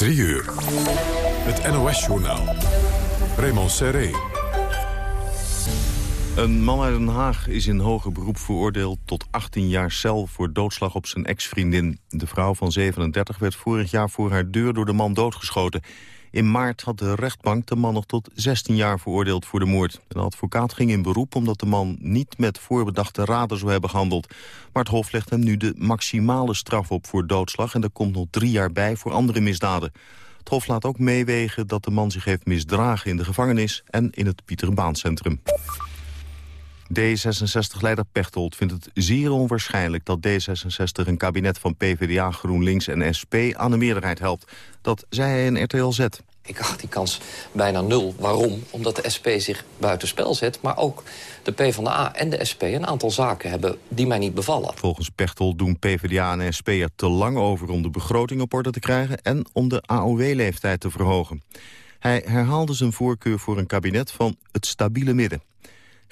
3 uur. Het NOS-journaal. Raymond Serré. Een man uit Den Haag is in hoger beroep veroordeeld tot 18 jaar cel voor doodslag op zijn ex-vriendin. De vrouw van 37 werd vorig jaar voor haar deur door de man doodgeschoten. In maart had de rechtbank de man nog tot 16 jaar veroordeeld voor de moord. Een advocaat ging in beroep omdat de man niet met voorbedachte raden zou hebben gehandeld. Maar het Hof legt hem nu de maximale straf op voor doodslag... en er komt nog drie jaar bij voor andere misdaden. Het Hof laat ook meewegen dat de man zich heeft misdragen in de gevangenis... en in het Pieterbaancentrum. D66-leider Pechtold vindt het zeer onwaarschijnlijk dat D66 een kabinet van PvdA, GroenLinks en SP aan de meerderheid helpt. Dat zei hij in RTL Z. Ik acht die kans bijna nul. Waarom? Omdat de SP zich buitenspel zet, maar ook de PvdA en de SP een aantal zaken hebben die mij niet bevallen. Volgens Pechtold doen PvdA en SP er te lang over om de begroting op orde te krijgen en om de AOW-leeftijd te verhogen. Hij herhaalde zijn voorkeur voor een kabinet van het stabiele midden.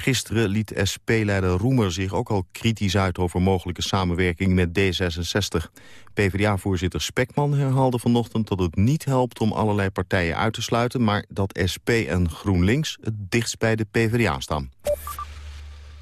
Gisteren liet SP-leider Roemer zich ook al kritisch uit over mogelijke samenwerking met D66. PvdA-voorzitter Spekman herhaalde vanochtend dat het niet helpt om allerlei partijen uit te sluiten, maar dat SP en GroenLinks het dichtst bij de PvdA staan.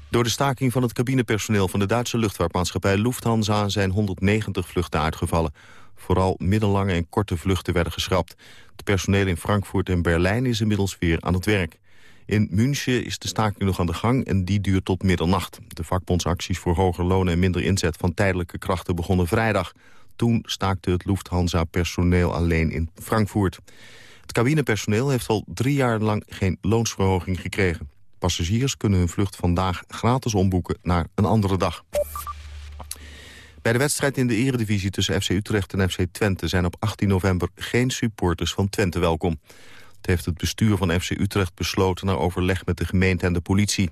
Door de staking van het cabinepersoneel van de Duitse luchtvaartmaatschappij Lufthansa zijn 190 vluchten uitgevallen. Vooral middellange en korte vluchten werden geschrapt. Het personeel in Frankfurt en Berlijn is inmiddels weer aan het werk. In München is de staking nog aan de gang en die duurt tot middernacht. De vakbondsacties voor hoger lonen en minder inzet van tijdelijke krachten begonnen vrijdag. Toen staakte het Lufthansa-personeel alleen in Frankfurt. Het cabinepersoneel heeft al drie jaar lang geen loonsverhoging gekregen. Passagiers kunnen hun vlucht vandaag gratis omboeken naar een andere dag. Bij de wedstrijd in de eredivisie tussen FC Utrecht en FC Twente... zijn op 18 november geen supporters van Twente welkom heeft het bestuur van FC Utrecht besloten... na overleg met de gemeente en de politie.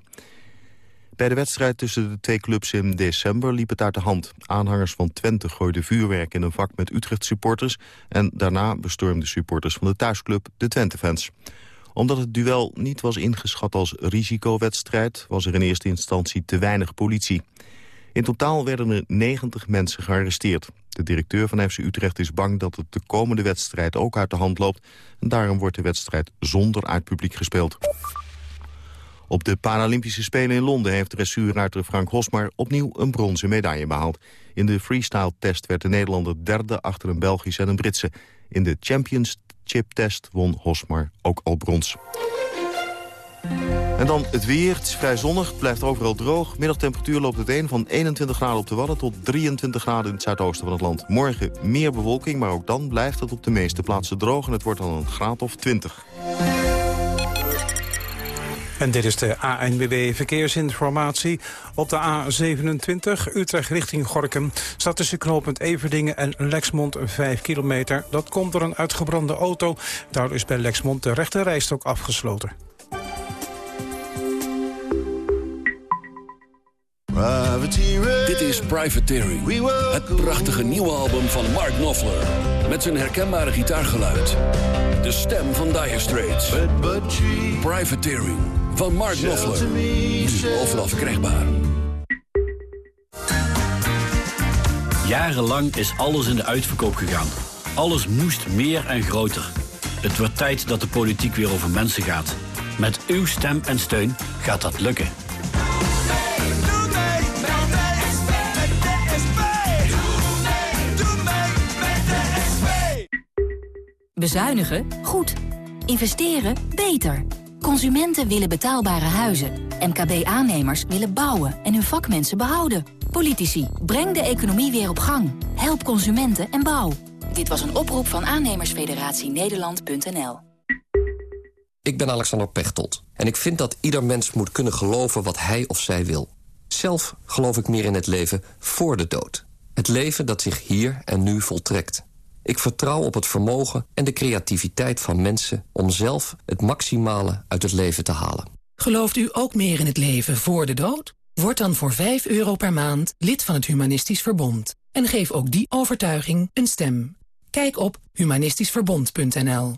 Bij de wedstrijd tussen de twee clubs in december liep het uit de hand. Aanhangers van Twente gooiden vuurwerk in een vak met Utrecht-supporters... en daarna bestormden supporters van de thuisclub de Twente-fans. Omdat het duel niet was ingeschat als risicowedstrijd... was er in eerste instantie te weinig politie. In totaal werden er 90 mensen gearresteerd. De directeur van FC Utrecht is bang dat het de komende wedstrijd ook uit de hand loopt. En daarom wordt de wedstrijd zonder uitpubliek gespeeld. Op de Paralympische Spelen in Londen heeft dressuurruiter Frank Hosmar opnieuw een bronzen medaille behaald. In de freestyle-test werd de Nederlander derde achter een Belgische en een Britse. In de Championship-test won Hosmar ook al brons. En dan het weer. Het is vrij zonnig. Het blijft overal droog. Middagtemperatuur loopt het een van 21 graden op de Wadden... tot 23 graden in het zuidoosten van het land. Morgen meer bewolking, maar ook dan blijft het op de meeste plaatsen droog... en het wordt dan een graad of 20. En dit is de ANWB Verkeersinformatie. Op de A27 Utrecht richting Gorkum staat tussen knooppunt Everdingen en Lexmond 5 kilometer. Dat komt door een uitgebrande auto. Daardoor is bij Lexmond de rechte rijstok afgesloten. Dit is Privateering, het prachtige nieuwe album van Mark Knopfler. Met zijn herkenbare gitaargeluid. De stem van Dire Straits. Privateering van Mark Knopfler. Nu overal verkrijgbaar. Jarenlang is alles in de uitverkoop gegaan. Alles moest meer en groter. Het wordt tijd dat de politiek weer over mensen gaat. Met uw stem en steun gaat dat lukken. Bezuinigen? Goed. Investeren? Beter. Consumenten willen betaalbare huizen. MKB-aannemers willen bouwen en hun vakmensen behouden. Politici, breng de economie weer op gang. Help consumenten en bouw. Dit was een oproep van aannemersfederatie Nederland.nl. Ik ben Alexander Pechtold en ik vind dat ieder mens moet kunnen geloven wat hij of zij wil. Zelf geloof ik meer in het leven voor de dood. Het leven dat zich hier en nu voltrekt. Ik vertrouw op het vermogen en de creativiteit van mensen... om zelf het maximale uit het leven te halen. Gelooft u ook meer in het leven voor de dood? Word dan voor 5 euro per maand lid van het Humanistisch Verbond. En geef ook die overtuiging een stem. Kijk op humanistischverbond.nl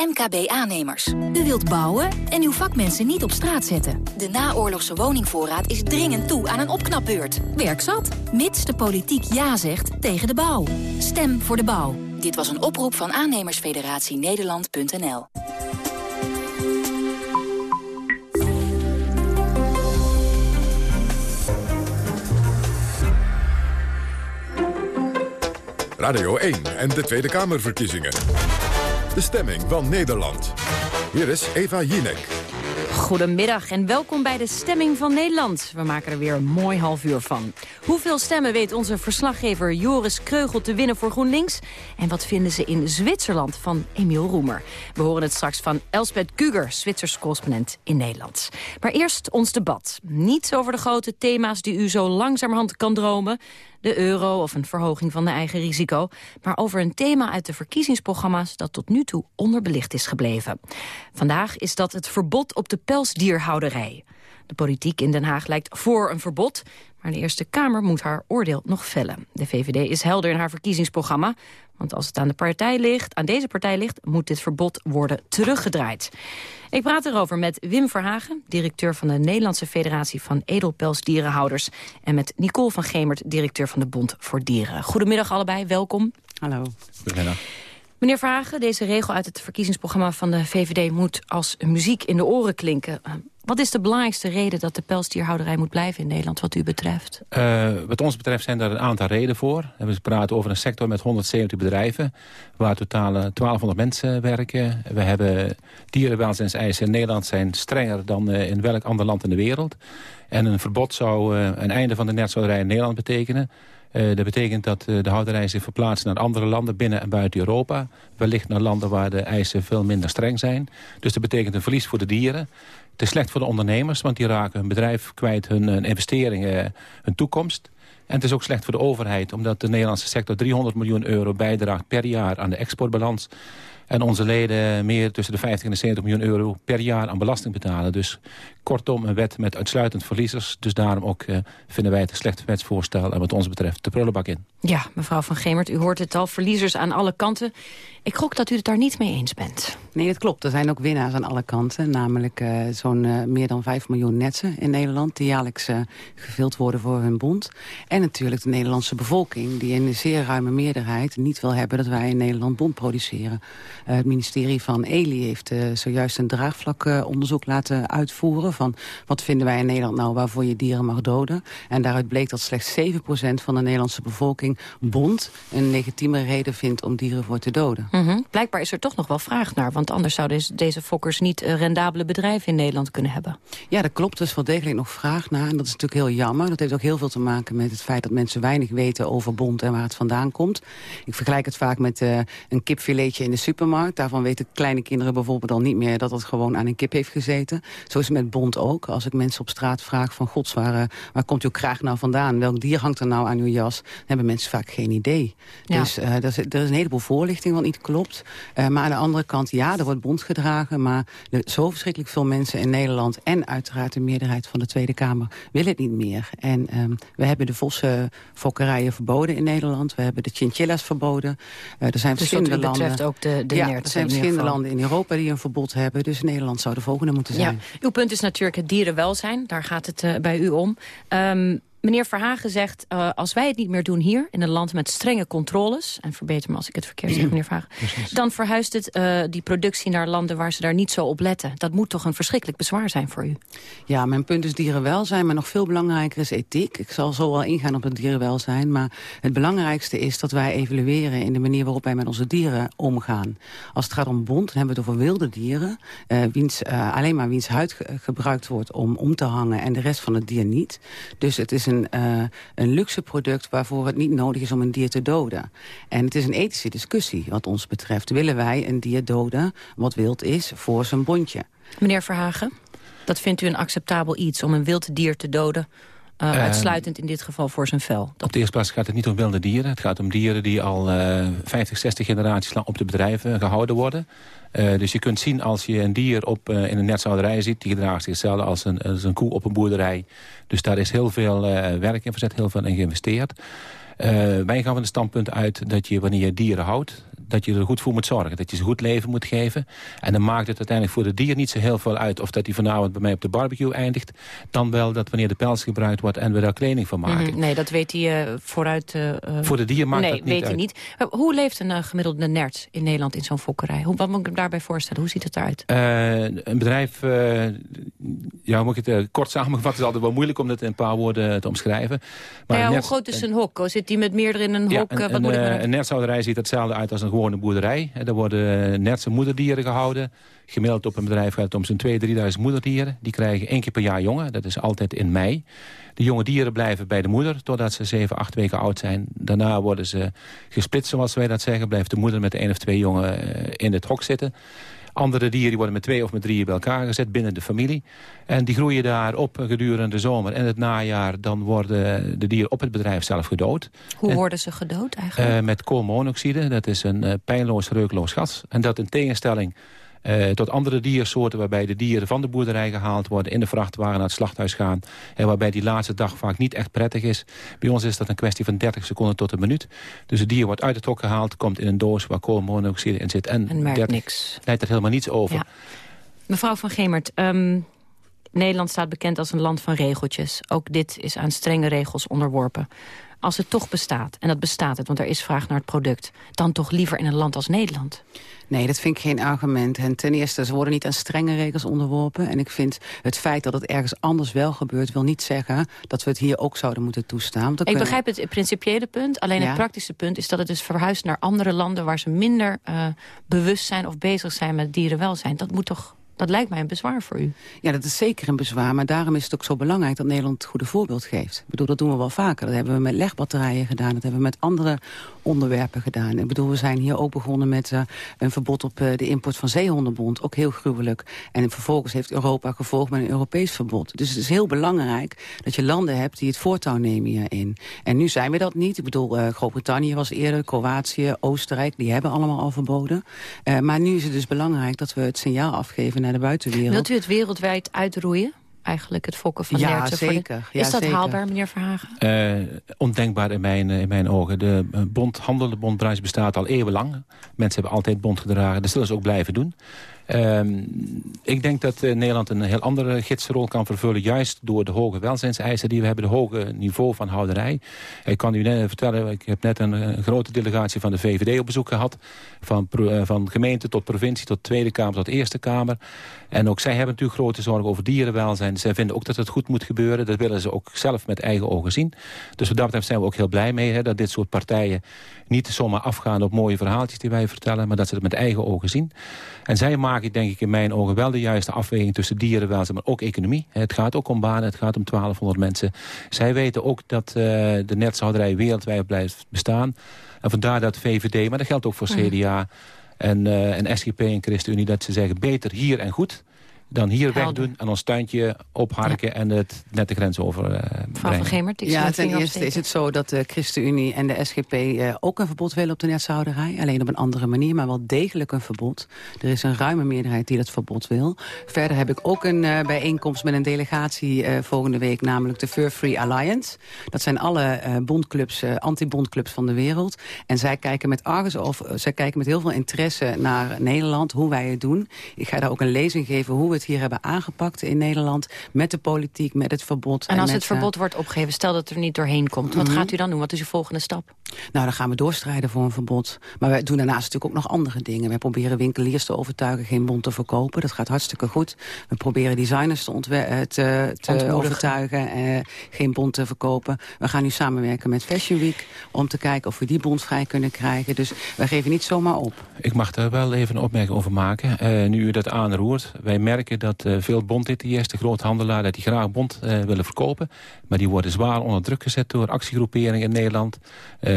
MKB-aannemers. U wilt bouwen en uw vakmensen niet op straat zetten. De naoorlogse woningvoorraad is dringend toe aan een opknapbeurt. Werk zat, mits de politiek ja zegt tegen de bouw. Stem voor de bouw. Dit was een oproep van aannemersfederatie Nederland.nl. Radio 1 en de Tweede Kamerverkiezingen. De stemming van Nederland. Hier is Eva Jinek. Goedemiddag en welkom bij de Stemming van Nederland. We maken er weer een mooi half uur van. Hoeveel stemmen weet onze verslaggever Joris Kreugel te winnen voor GroenLinks? En wat vinden ze in Zwitserland van Emiel Roemer? We horen het straks van Elspeth Kuger, Zwitsers correspondent in Nederland. Maar eerst ons debat. Niet over de grote thema's die u zo langzamerhand kan dromen de euro of een verhoging van de eigen risico... maar over een thema uit de verkiezingsprogramma's dat tot nu toe onderbelicht is gebleven. Vandaag is dat het verbod op de pelsdierhouderij. De politiek in Den Haag lijkt voor een verbod... maar de Eerste Kamer moet haar oordeel nog vellen. De VVD is helder in haar verkiezingsprogramma... want als het aan, de partij ligt, aan deze partij ligt... moet dit verbod worden teruggedraaid. Ik praat erover met Wim Verhagen, directeur van de Nederlandse Federatie van Edelpelsdierenhouders. En met Nicole van Gemert, directeur van de Bond voor Dieren. Goedemiddag allebei, welkom. Hallo. Goedemiddag. Meneer Verhagen, deze regel uit het verkiezingsprogramma van de VVD moet als muziek in de oren klinken. Uh, wat is de belangrijkste reden dat de pelsdierhouderij moet blijven in Nederland wat u betreft? Uh, wat ons betreft zijn er een aantal redenen voor. We praten over een sector met 170 bedrijven waar totaal 1200 mensen werken. We hebben dierenwelzijnseisen in Nederland zijn strenger dan in welk ander land in de wereld. En een verbod zou een einde van de netzouderij in Nederland betekenen. Uh, dat betekent dat uh, de houderij zich verplaatst naar andere landen binnen en buiten Europa. Wellicht naar landen waar de eisen veel minder streng zijn. Dus dat betekent een verlies voor de dieren. Het is slecht voor de ondernemers, want die raken hun bedrijf kwijt, hun, investeringen, hun toekomst. En het is ook slecht voor de overheid, omdat de Nederlandse sector 300 miljoen euro bijdraagt per jaar aan de exportbalans. En onze leden meer tussen de 50 en de 70 miljoen euro per jaar aan belasting betalen. Dus kortom een wet met uitsluitend verliezers. Dus daarom ook uh, vinden wij het een slecht wetsvoorstel en wat ons betreft de prullenbak in. Ja, mevrouw Van Gemert, u hoort het al, verliezers aan alle kanten. Ik gok dat u het daar niet mee eens bent. Nee, dat klopt. Er zijn ook winnaars aan alle kanten. Namelijk uh, zo'n uh, meer dan 5 miljoen netsen in Nederland... die jaarlijks uh, gevuld worden voor hun bond. En natuurlijk de Nederlandse bevolking... die in een zeer ruime meerderheid niet wil hebben... dat wij in Nederland bond produceren. het ministerie van Eli heeft zojuist een draagvlakonderzoek laten uitvoeren... van wat vinden wij in Nederland nou waarvoor je dieren mag doden. En daaruit bleek dat slechts 7% van de Nederlandse bevolking... bond een legitieme reden vindt om dieren voor te doden. Mm -hmm. Blijkbaar is er toch nog wel vraag naar. Want anders zouden deze, deze fokkers niet rendabele bedrijven in Nederland kunnen hebben. Ja, dat klopt. Er is wel degelijk nog vraag naar. En dat is natuurlijk heel jammer. Dat heeft ook heel veel te maken met het feit dat mensen weinig weten over bond en waar het vandaan komt. Ik vergelijk het vaak met uh, een kipfiletje in de supermarkt. Daarvan weten kleine kinderen bijvoorbeeld al niet meer dat het gewoon aan een kip heeft gezeten. Zo is het met bond ook. Als ik mensen op straat vraag van gods, waar, waar komt uw kraag nou vandaan? Welk dier hangt er nou aan uw jas? Dan hebben mensen vaak geen idee. Ja. Dus uh, er, is, er is een heleboel voorlichting wat niet klopt. Uh, maar aan de andere kant, ja, er wordt bond gedragen. Maar zo verschrikkelijk veel mensen in Nederland... en uiteraard de meerderheid van de Tweede Kamer willen het niet meer. En um, we hebben de vossenfokkerijen verboden in Nederland. We hebben de chinchillas verboden. Uh, er zijn dus verschillende wat betreft landen, ook de, de ja, er zijn verschillende landen in Europa die een verbod hebben. Dus Nederland zou de volgende moeten zijn. Ja. Uw punt is natuurlijk het dierenwelzijn. Daar gaat het uh, bij u om. Um, Meneer Verhagen zegt, uh, als wij het niet meer doen hier... in een land met strenge controles... en verbeter me als ik het verkeerd zeg, meneer Verhagen... dan verhuist het uh, die productie naar landen waar ze daar niet zo op letten. Dat moet toch een verschrikkelijk bezwaar zijn voor u? Ja, mijn punt is dierenwelzijn, maar nog veel belangrijker is ethiek. Ik zal zo wel ingaan op het dierenwelzijn... maar het belangrijkste is dat wij evalueren... in de manier waarop wij met onze dieren omgaan. Als het gaat om bond, dan hebben we het over wilde dieren... Uh, wiens, alleen maar wiens huid ge gebruikt wordt om om te hangen... en de rest van het dier niet. Dus het is een een, uh, een luxe product waarvoor het niet nodig is om een dier te doden. En het is een ethische discussie wat ons betreft. Willen wij een dier doden wat wild is voor zijn bondje? Meneer Verhagen, dat vindt u een acceptabel iets om een wild dier te doden... Uh, uh, uitsluitend in dit geval voor zijn vel. Op de eerste plaats gaat het niet om wilde dieren. Het gaat om dieren die al uh, 50, 60 generaties lang op de bedrijven gehouden worden. Uh, dus je kunt zien als je een dier op, uh, in een netzouderij ziet... die gedraagt zich hetzelfde als een, als een koe op een boerderij. Dus daar is heel veel werk in verzet, heel veel in geïnvesteerd. wij gaan van het standpunt uit dat je wanneer je dieren houdt... dat je er goed voor moet zorgen. Dat je ze goed leven moet geven. En dan maakt het uiteindelijk voor de dier niet zo heel veel uit... of dat hij vanavond bij mij op de barbecue eindigt... dan wel dat wanneer de pels gebruikt wordt en we daar kleding van maken. Mhm, nee, dat weet hij uh, vooruit... Uh, voor de dier maakt nee, dat niet weet uit. hij niet. Hoe leeft een gemiddelde nert in Nederland in zo'n fokkerij? Hoe, wat moet ik me daarbij voorstellen? Hoe ziet het eruit? een bedrijf, ja, moet ik het kort samenvatten... het is altijd wel moeilijk om dat in een paar woorden te omschrijven. Maar ja, hoe groot is een hok? Zit die met meerdere in een hok? Een, wat moet ik een nertshouderij ziet hetzelfde uit als een gewone boerderij. Er worden nertse moederdieren gehouden. Gemiddeld op een bedrijf gaat het om zo'n 2.000, 3.000 moederdieren. Die krijgen één keer per jaar jongen. Dat is altijd in mei. De jonge dieren blijven bij de moeder totdat ze 7, 8 weken oud zijn. Daarna worden ze gesplitst, zoals wij dat zeggen. Blijft de moeder met één of twee jongen in het hok zitten. Andere dieren die worden met twee of met drieën bij elkaar gezet binnen de familie. En die groeien daar op gedurende de zomer en het najaar. Dan worden de dieren op het bedrijf zelf gedood. Hoe en, worden ze gedood eigenlijk? Uh, met koolmonoxide, dat is een uh, pijnloos, reukloos gas. En dat in tegenstelling uh, tot andere diersoorten... waarbij de dieren van de boerderij gehaald worden... in de vrachtwagen naar het slachthuis gaan... en waarbij die laatste dag vaak niet echt prettig is. Bij ons is dat een kwestie van 30 seconden tot een minuut. Dus het dier wordt uit het hok gehaald... komt in een doos waar koolmonoxide in zit. En, en merkt 30, niks. leidt er helemaal niets over. Ja. Mevrouw van Gemert... Um, Nederland staat bekend als een land van regeltjes. Ook dit is aan strenge regels onderworpen. Als het toch bestaat, en dat bestaat het, want er is vraag naar het product... dan toch liever in een land als Nederland? Nee, dat vind ik geen argument. En ten eerste, ze worden niet aan strenge regels onderworpen. En ik vind het feit dat het ergens anders wel gebeurt... wil niet zeggen dat we het hier ook zouden moeten toestaan. Ik begrijp het principiële punt. Alleen ja. het praktische punt is dat het dus verhuist naar andere landen... waar ze minder uh, bewust zijn of bezig zijn met dierenwelzijn. Dat moet toch dat lijkt mij een bezwaar voor u. Ja, dat is zeker een bezwaar. Maar daarom is het ook zo belangrijk dat Nederland het goede voorbeeld geeft. Ik bedoel, dat doen we wel vaker. Dat hebben we met legbatterijen gedaan. Dat hebben we met andere onderwerpen gedaan. Ik bedoel, we zijn hier ook begonnen met uh, een verbod op uh, de import van zeehondenbond. Ook heel gruwelijk. En vervolgens heeft Europa gevolgd met een Europees verbod. Dus het is heel belangrijk dat je landen hebt die het voortouw nemen hierin. En nu zijn we dat niet. Ik bedoel, uh, Groot-Brittannië was eerder, Kroatië, Oostenrijk. Die hebben allemaal al verboden. maar nu is het dus belangrijk dat we het signaal afgeven naar de buitenwereld. Wilt u het wereldwijd uitroeien? Eigenlijk het fokken van ja. Zeker. De... Is ja, dat zeker. haalbaar, meneer Verhagen? Uh, ondenkbaar in mijn, in mijn ogen. De bond, handel, de bondbranche bestaat al eeuwenlang. Mensen hebben altijd bond gedragen. Dat zullen ze ook blijven doen. Uh, ik denk dat uh, Nederland een heel andere gidsrol kan vervullen... juist door de hoge welzijnseisen die we hebben, de hoge niveau van houderij. Ik kan u net vertellen, ik heb net een, grote delegatie van de VVD op bezoek gehad. Van, uh, van gemeente tot provincie, tot Tweede Kamer, tot Eerste Kamer. En ook zij hebben natuurlijk grote zorgen over dierenwelzijn. Zij vinden ook dat het goed moet gebeuren. Dat willen ze ook zelf met eigen ogen zien. Dus wat dat betreft zijn we ook heel blij mee... Hè, dat dit soort partijen niet zomaar afgaan op mooie verhaaltjes die wij vertellen... maar dat ze het met eigen ogen zien. En zij maken, denk ik, in mijn ogen wel de juiste afweging... tussen dierenwelzijn, maar ook economie. Het gaat ook om banen, het gaat om 1200 mensen. Zij weten ook dat uh, de netshouderij wereldwijd blijft bestaan. En vandaar dat VVD, maar dat geldt ook voor CDA... En, uh, en SGP en ChristenUnie, dat ze zeggen beter hier en goed dan hier Helder. wegdoen en ons tuintje opharken ja. en het net de grens over uh, Mevrouw van Gemert, ik Ja, ten eerste is het zo dat de ChristenUnie en de SGP uh, ook een verbod willen op de netzouderij. Alleen op een andere manier, maar wel degelijk een verbod. Er is een ruime meerderheid die dat verbod wil. Verder heb ik ook een uh, bijeenkomst met een delegatie volgende week, namelijk de Fur Free Alliance. Dat zijn alle bondclubs, anti-bondclubs van de wereld. En zij kijken met argus of zij kijken met heel veel interesse naar Nederland, hoe wij het doen. Ik ga daar ook een lezing geven hoe we het hier hebben aangepakt in Nederland... met de politiek, met het verbod. En als met, het verbod uh, wordt opgegeven, stel dat het er niet doorheen komt... wat mm -hmm. gaat u dan doen? Wat is uw volgende stap? Nou, dan gaan we doorstrijden voor een verbod. Maar wij doen daarnaast natuurlijk ook nog andere dingen. Wij proberen winkeliers te overtuigen geen bond te verkopen. Dat gaat hartstikke goed. We proberen designers te, te, te overtuigen uh, geen bond te verkopen. We gaan nu samenwerken met Fashion Week... om te kijken of we die bond vrij kunnen krijgen. Dus wij geven niet zomaar op. Ik mag daar wel even een opmerking over maken. Uh, nu u dat aanroert. Wij merken dat uh, veel bondlitiers, de groothandelaar... dat die graag bond uh, willen verkopen. Maar die worden zwaar onder druk gezet door actiegroeperingen in Nederland. Uh,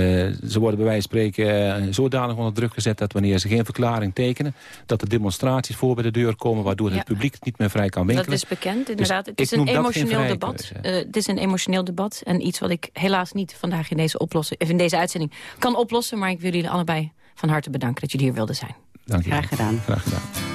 ze worden bij wijze van spreken zodanig onder druk gezet... dat wanneer ze geen verklaring tekenen... dat er demonstraties voor bij de deur komen... waardoor ja. het publiek niet meer vrij kan winkelen. Dat is bekend, inderdaad. Dus het is een emotioneel debat. het is een emotioneel debat. En iets wat ik helaas niet vandaag in deze, oplossing, in deze uitzending kan oplossen. Maar ik wil jullie allebei van harte bedanken dat jullie hier wilden zijn. Dank je. Graag gedaan. Graag gedaan.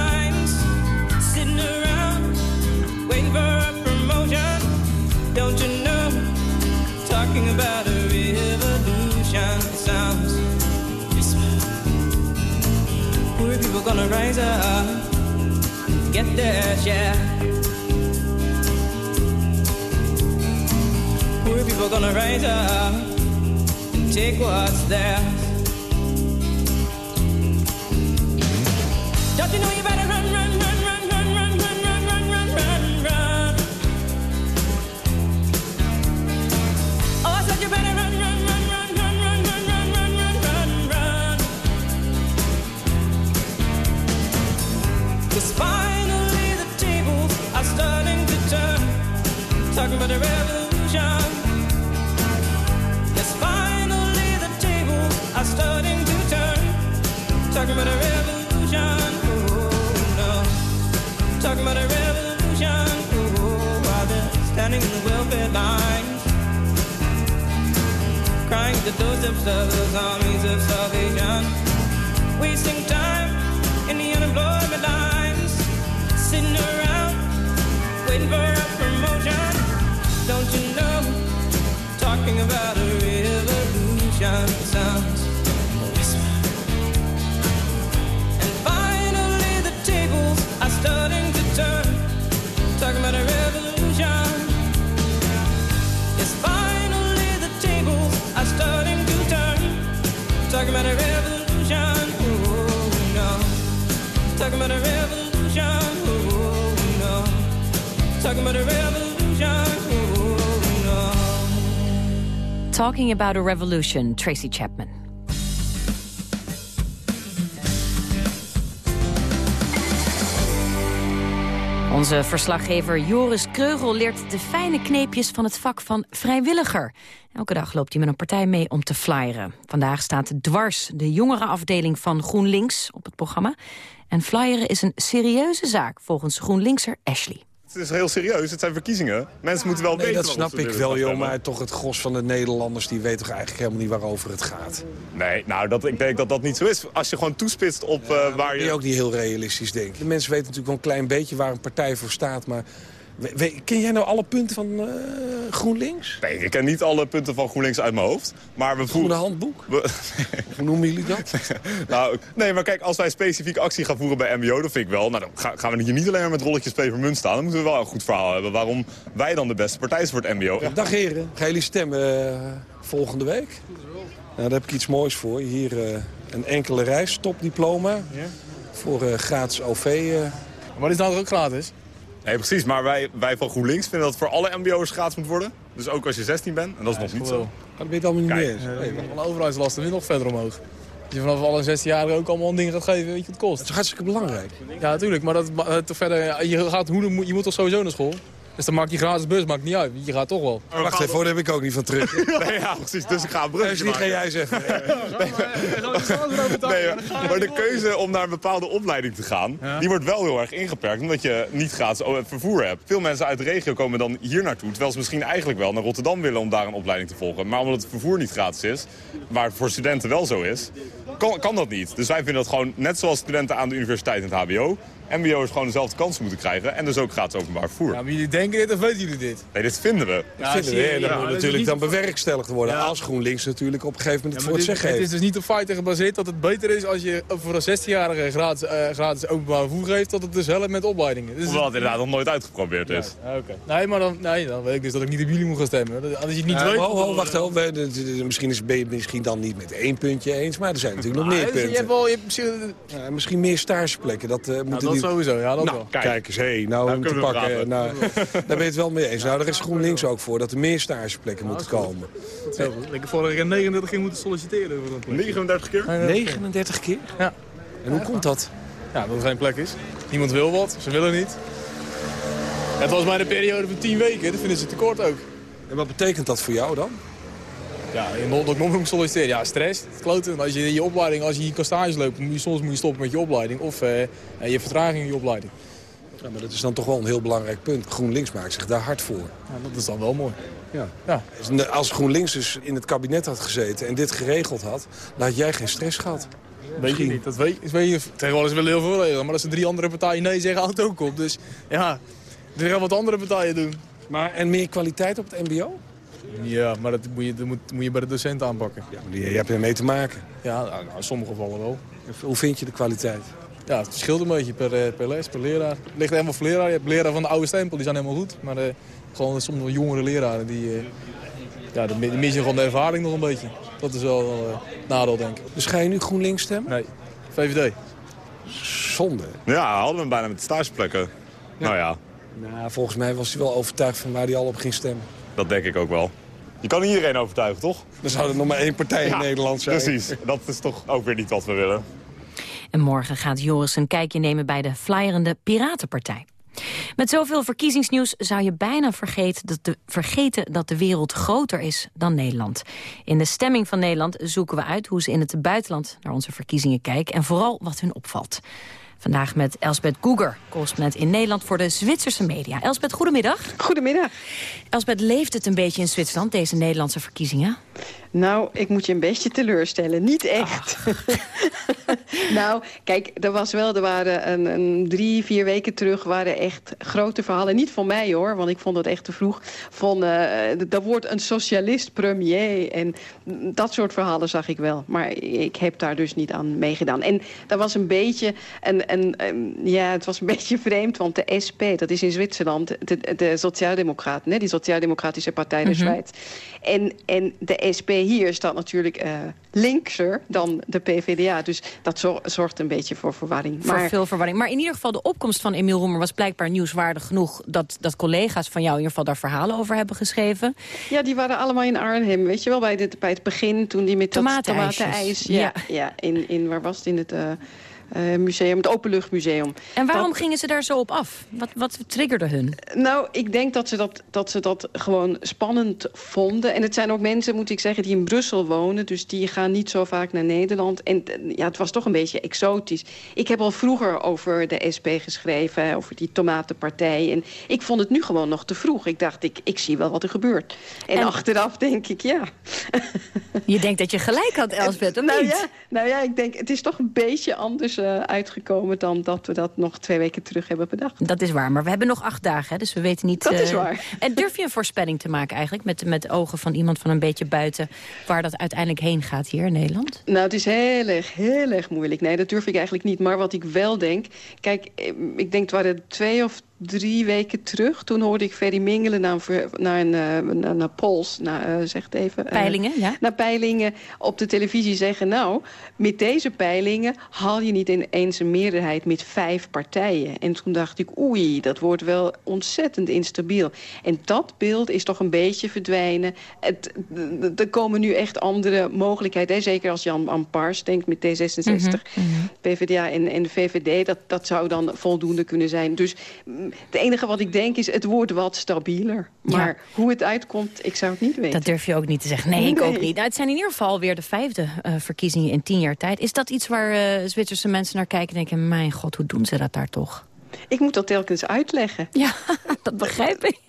Don't you know you better Talking about a revolution. Yes, finally the tables are starting to turn. Talking about a revolution. Oh, no. Talking about a revolution. Oh, while they're standing in the welfare lines. Crying the doorsteps of those armies of salvation. Wasting time in the unemployment lines, sitting around waiting for a promotion. Don't you know? Talking about a revolution sounds a whisper. And finally the tables are starting to turn. Talking about a revolution. Yes, finally the tables are starting to turn. Talking about a revolution. Oh no. Talking about a revolution. Oh no. Talking about a revolution. Talking About a Revolution, Tracy Chapman. Onze verslaggever Joris Kreugel leert de fijne kneepjes van het vak van vrijwilliger. Elke dag loopt hij met een partij mee om te flyeren. Vandaag staat dwars de jongerenafdeling van GroenLinks op het programma. En flyeren is een serieuze zaak volgens GroenLinkser Ashley. Het is heel serieus, het zijn verkiezingen. Mensen moeten wel Nee, weten dat snap ik wel, joh. Maar toch het gros van de Nederlanders... die weten toch eigenlijk helemaal niet waarover het gaat. Nee, nou, dat, ik denk dat dat niet zo is. Als je gewoon toespitst op eh, waar je... ook niet heel realistisch, denk. De mensen weten natuurlijk wel een klein beetje waar een partij voor staat. Maar we- we- ken jij nou alle punten van eh, GroenLinks? Nee, ik ken niet alle punten van GroenLinks uit mijn hoofd. Maar we Groene voeren... handboek? We- Hoe noemen jullie dat? nou, nee, maar kijk, als wij specifiek actie gaan voeren bij MBO, dat vind ik wel... Nou, dan ga- gaan we hier niet alleen maar met rolletjes pepermunt staan. Dan moeten we wel een goed verhaal hebben waarom wij dan de beste partij zijn voor het MBO. Dag heren, gaan jullie stemmen eh, volgende week? Nou, daar heb ik iets moois voor. Hier eh, een enkele reis, topdiploma. Voor eh, gratis OV. eh. Maar is nou ook gratis? Nee, precies. Maar wij, wij van GroenLinks vinden dat het voor alle MBO'ers gratis moet worden. Dus ook als je 16 bent. En dat is nog niet zo. Dat ben je het allemaal niet Kijk, meer. Nee, Van de overheidslasten weer nog verder omhoog. Dat je vanaf alle 16-jarigen ook allemaal dingen gaat geven, weet je wat het kost. Dat is hartstikke belangrijk. Ja, natuurlijk. Maar dat, eh, toch verder, je, gaat, hoe, je moet toch sowieso naar school? Dus dan maakt die gratis bus maakt niet uit. Je gaat toch wel. Wacht even, voor, heb ik ook niet van terug. Nee, ja, precies. Dus ik ga een bruggetje Ashley, ga maken. jij zeggen. Nee, maar de keuze om naar een bepaalde opleiding te gaan... Ja. die wordt wel heel erg ingeperkt... omdat je niet gratis o- vervoer hebt. Veel mensen uit de regio komen dan hier naartoe... terwijl ze misschien eigenlijk wel naar Rotterdam willen... om daar een opleiding te volgen. Maar omdat het vervoer niet gratis is... waar het voor studenten wel zo is... kan, kan dat niet. Dus wij vinden dat gewoon, net zoals studenten aan de universiteit en het hbo... mbo'ers gewoon dezelfde kansen moeten krijgen... en dus ook gratis openbaar vervoer. Ja, maar jullie denken dit of weten jullie dit? Nee, dit vinden we. Dat vinden we. En dat moet natuurlijk dan bewerkstelligd worden. Als GroenLinks natuurlijk op een gegeven moment het voor het zeggen het is heeft. dus niet op feiten gebaseerd dat het beter is als je voor een 16-jarige gratis, eh, gratis openbaar vervoer geeft, dat het dus helpt met opleidingen. Dus Hoewel het inderdaad nog nooit uitgeprobeerd is. Ja. Nee, maar dan, nee, dan weet ik dus dat ik niet op jullie moet gaan stemmen. Als je het niet Ja, weet... ho, ho, wacht even. We- de- de- de- Misschien is, ben je het misschien dan niet met één puntje eens, maar er zijn natuurlijk nog Ah, meer dus je punten. hebt wel, je hebt misschien- meer stageplekken. Dat, eh, moeten die... sowieso, ja, dat nou, wel. Kijk, eens, hé, nou, Nou, om te pakken. Nou, daar ben je het wel mee eens. Nou, daar is GroenLinks ook voor, dat er meer stageplekken moeten komen. Ik heb vorige keer 39 keer moeten solliciteren voor een plek. 39 keer? 39 keer? Ja. En hoe komt dat? Ja, dat er geen plek is. Niemand wil wat, ze willen niet. Het was maar een periode van tien weken, dat vinden ze tekort ook. En wat betekent dat voor jou dan? Ja, in dat ik nog moet solliciteren. Ja, stress, kloten. Als je in je opleiding, als je hier stages loopt, moet je, soms moet je stoppen met je opleiding. Of uh, je vertraging in je opleiding. Ja, maar dat is dan toch wel een heel belangrijk punt. GroenLinks maakt zich daar hard voor. Ja, dat is dan wel mooi. Ja. Ja. Als GroenLinks dus in het kabinet had gezeten en dit geregeld had... dan had jij geen stress gehad. Weet je niet. Dat weet, weet je, tegenwoordig willen heel veel regelen. Maar als er drie andere partijen nee zeggen, houdt ook op. Dus ja, er gaan wat andere partijen doen. Maar en meer kwaliteit op het mbo? Ja, maar dat moet je, dat moet, moet je bij de docent aanpakken. Ja, maar je, je hebt ermee te maken. Ja, nou, in sommige gevallen wel. Hoe vind je de kwaliteit? Ja, het verschilt een beetje per, eh, per les, per leraar. Het ligt helemaal voor leraar. Je hebt leraar van de oude stempel, die zijn helemaal goed. Maar uh, gewoon soms wel jongere leraren, die, uh, ja, die missen gewoon de ervaring nog een beetje. Dat is wel uh, nadeel, denk ik. Dus ga je nu GroenLinks stemmen? Nee, VVD. Zonde. Ja, hadden we bijna met de stageplekken. Ja. Nou ja. Nou, volgens mij was hij wel overtuigd van waar hij al op ging stemmen. Dat denk ik ook wel. Je kan iedereen overtuigen, toch? Dan zou er nog maar één partij ja, in Nederland zijn. Precies, dat is toch ook weer niet wat we willen. En morgen gaat Joris een kijkje nemen bij de flyerende Piratenpartij. Met zoveel verkiezingsnieuws zou je bijna vergeten dat, de, vergeten dat de wereld groter is dan Nederland. In de stemming van Nederland zoeken we uit hoe ze in het buitenland naar onze verkiezingen kijken en vooral wat hun opvalt. Vandaag met Elsbeth Goeger, correspondent in Nederland voor de Zwitserse media. Elsbeth, goedemiddag. Goedemiddag. Elsbeth, leeft het een beetje in Zwitserland, deze Nederlandse verkiezingen? Nou, ik moet je een beetje teleurstellen. Niet echt. nou, kijk, er was wel, er waren een, een, drie, vier weken terug waren echt grote verhalen. Niet van mij hoor, want ik vond het echt te vroeg. Van, uh, er wordt een socialist premier en dat soort verhalen zag ik wel. Maar ik heb daar dus niet aan meegedaan. En dat was een beetje, een, een, een, ja, het was een beetje vreemd, want de SP, dat is in Zwitserland, de, de Sociaaldemocraten, die Sociaaldemocratische Partij der mm -hmm. Schweiz. En, en de SP hier staat natuurlijk uh, linkser dan de PvdA. Dus dat zorgt een beetje voor verwarring. Voor maar, veel verwarring. Maar in ieder geval de opkomst van Emiel Roemer was blijkbaar nieuwswaardig genoeg... Dat, dat collega's van jou in ieder geval daar verhalen over hebben geschreven. Ja, die waren allemaal in Arnhem. Weet je wel, bij, dit, bij het begin toen die met dat tomatenijs... Ja, ja. ja in, in, waar was het? In het... Uh, uh, museum, het Openluchtmuseum. En waarom dat... gingen ze daar zo op af? Wat, wat triggerde hun? Nou, ik denk dat ze dat, dat ze dat gewoon spannend vonden. En het zijn ook mensen, moet ik zeggen, die in Brussel wonen. Dus die gaan niet zo vaak naar Nederland. En ja, het was toch een beetje exotisch. Ik heb al vroeger over de SP geschreven, over die tomatenpartij. En ik vond het nu gewoon nog te vroeg. Ik dacht, ik, ik zie wel wat er gebeurt. En, en... achteraf denk ik, ja. Je denkt dat je gelijk had, Elsbeth, of nou niet? Ja, nou ja, ik denk, het is toch een beetje anders uitgekomen... dan dat we dat nog twee weken terug hebben bedacht. Dat is waar, maar we hebben nog acht dagen, hè, dus we weten niet... Dat is waar. En durf je een voorspelling te maken eigenlijk... met, met ogen van iemand van een beetje buiten... waar dat uiteindelijk heen gaat hier in Nederland? Nou, het is heel erg, heel erg moeilijk. Nee, dat durf ik eigenlijk niet. Maar wat ik wel denk... Kijk, ik denk het waren twee of drie weken terug. Toen hoorde ik Ferry Mingelen naar een, naar, een, naar, naar Pols, naar, uh, zeg het even. Uh, peilingen, ja. Naar peilingen op de televisie zeggen... nou, met deze peilingen haal je niet ineens een meerderheid met vijf partijen. En toen dacht ik, oei, dat wordt wel ontzettend instabiel. En dat beeld is toch een beetje verdwijnen. Het, er komen nu echt andere mogelijkheden. Hè? Zeker als Jan Ampars denkt met D66, mm -hmm. PvdA en, en de VVD... Dat, dat zou dan voldoende kunnen zijn. Dus het enige wat ik denk is, het wordt wat stabieler. Maar ja. hoe het uitkomt, ik zou het niet weten. Dat durf je ook niet te zeggen. Nee, nee. ik ook niet. Nou, het zijn in ieder geval weer de vijfde uh, verkiezingen in tien jaar tijd. Is dat iets waar uh, Zwitserse mensen naar kijken en denken... mijn god, hoe doen ze dat daar toch? Ik moet dat telkens uitleggen. Ja, dat begrijp ik.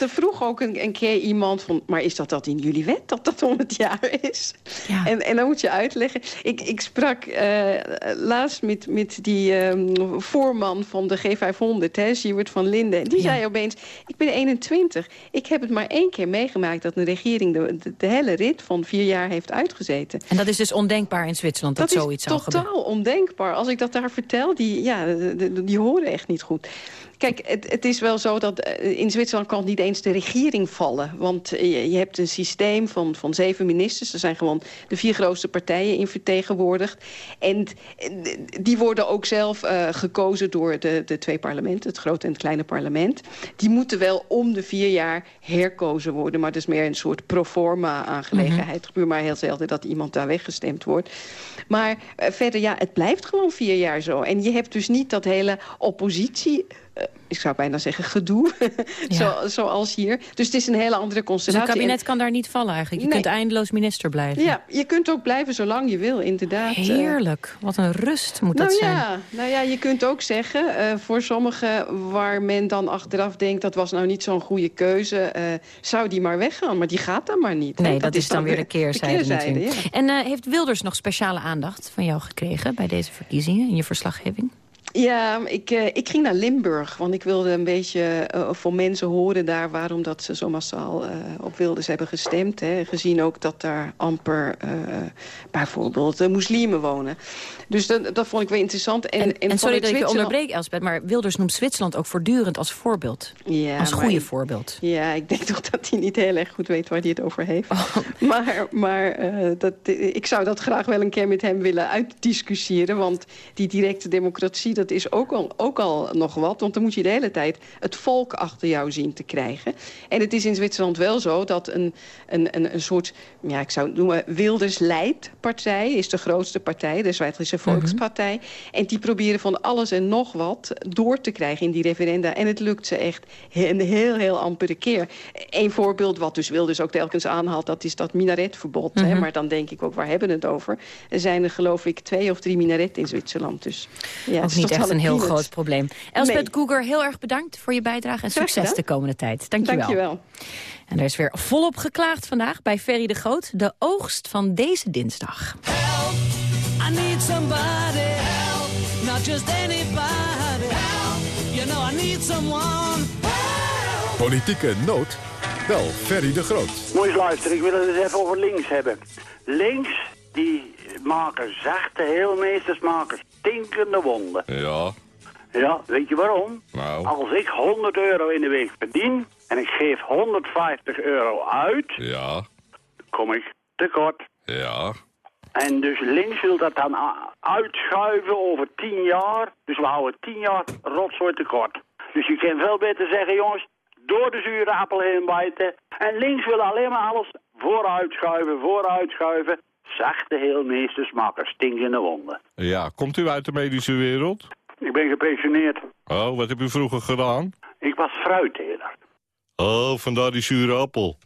Er vroeg ook een, een, keer iemand van... maar is dat dat in jullie wet, dat dat om het jaar is? Ja. En, en dan moet je uitleggen. Ik, ik sprak uh, laatst met, met die um, voorman van de G500, hè, Siewert van Linden. Die ja. zei opeens, ik ben 21. Ik heb het maar één keer meegemaakt... dat een regering de, de, de, hele rit van vier jaar heeft uitgezeten. En dat is dus ondenkbaar in Zwitserland, dat, dat zoiets zou gebeuren? Dat is totaal ondenkbaar. Als ik dat daar vertel, die, ja, die, die horen echt niet goed. Kijk, het, het, is wel zo dat in Zwitserland kan niet eens de regering vallen. Want je, je, hebt een systeem van, van zeven ministers. Er zijn gewoon de vier grootste partijen in vertegenwoordigd. En die worden ook zelf uh, gekozen door de, de twee parlementen. Het grote en het kleine parlement. Die moeten wel om de vier jaar herkozen worden. Maar dat is meer een soort proforma aangelegenheid. Mm -hmm. Het gebeurt maar heel zelden dat iemand daar weggestemd wordt. Maar uh, verder, ja, het blijft gewoon vier jaar zo. En je hebt dus niet dat hele oppositie eh, ik zou bijna zeggen gedoe, Zo, zoals hier. Dus het is een hele andere Dus constellatie. het kabinet kan daar niet vallen eigenlijk. Je Nee. kunt eindeloos minister blijven. Ja, je kunt ook blijven zolang je wil, inderdaad. Eh, Heerlijk. Wat een rust moet nou dat zijn. ja, nou ja, je kunt ook zeggen, eh, voor sommigen waar men dan achteraf denkt... dat was nou niet zo'n goede keuze, eh, zou die maar weggaan. Maar die gaat dan maar niet. Nee, dat, is dan weer de keerzijde, keerzijde, natuurlijk. ja. En eh, heeft Wilders nog speciale aandacht van jou gekregen... bij deze verkiezingen in je verslaggeving? Ja, ik, eh, ik ging naar Limburg, want ik wilde een beetje eh, voor mensen horen daar... waarom dat ze zo massaal eh, op Wilders hebben gestemd. Hè. Gezien ook dat daar amper bijvoorbeeld uh, moslimen wonen. Dus dat, dat vond ik wel interessant. En, En, en sorry dat ik je onderbreek, Elspeth... maar Wilders noemt Zwitserland ook voortdurend als voorbeeld. Ja, als maar goede voorbeeld. Ja, ik denk toch dat hij niet heel erg goed weet waar hij het over heeft. Maar, maar eh, dat, ik zou dat graag wel een keer met hem willen uitdiscussiëren. Want die directe democratie, dat is ook al, ook al nog wat. Want dan moet je de hele tijd het volk achter jou zien te krijgen. En het is in Zwitserland wel zo dat een, een, een, een soort... Ja, ik zou het noemen Wilders Leidpartij is de grootste partij. De Zwitserse Volkspartij. En die proberen van alles en nog wat door te krijgen in die referenda. En het lukt ze echt een heel, heel ampere keer. Eén voorbeeld wat dus Wilders ook telkens aanhaalt... dat is dat minaretverbod. hè. Mhm. Maar dan denk ik ook, waar hebben we het over? Er zijn er geloof ik twee of drie minaretten in Zwitserland. Dus, ja, het is toch echt een heel groot probleem. Elspeth Nee. Koeger, heel erg bedankt voor je bijdrage... en succes de komende tijd. Dank je wel. Dankjewel. En er is weer volop geklaagd vandaag bij Ferry de Groot. De oogst van deze dinsdag. I need somebody help, not just anybody help. You know I need someone Politieke nood? Wel, Ferry de Groot. Je eens luisteren, ik wil het eens even over links hebben. Links, die maken zachte heelmeesters, maken stinkende wonden. Ja, Ja, weet je waarom? nou, Als ik 100 euro in de week verdien en ik geef 150 euro uit, ja, kom ik tekort. ja. En dus links wil dat dan uitschuiven over 10 jaar. Dus we houden 10 jaar rotzooi tekort. Dus je kan veel beter zeggen, jongens, door de zure appel heen bijten. En links wil alleen maar alles vooruitschuiven, vooruitschuiven. Zachte heelmeesters maken stinkende wonden. Ja, komt u uit de medische wereld? Ik ben gepensioneerd. Oh, wat heb u vroeger gedaan? Ik was fruitteler. Oh, vandaar die zure appel.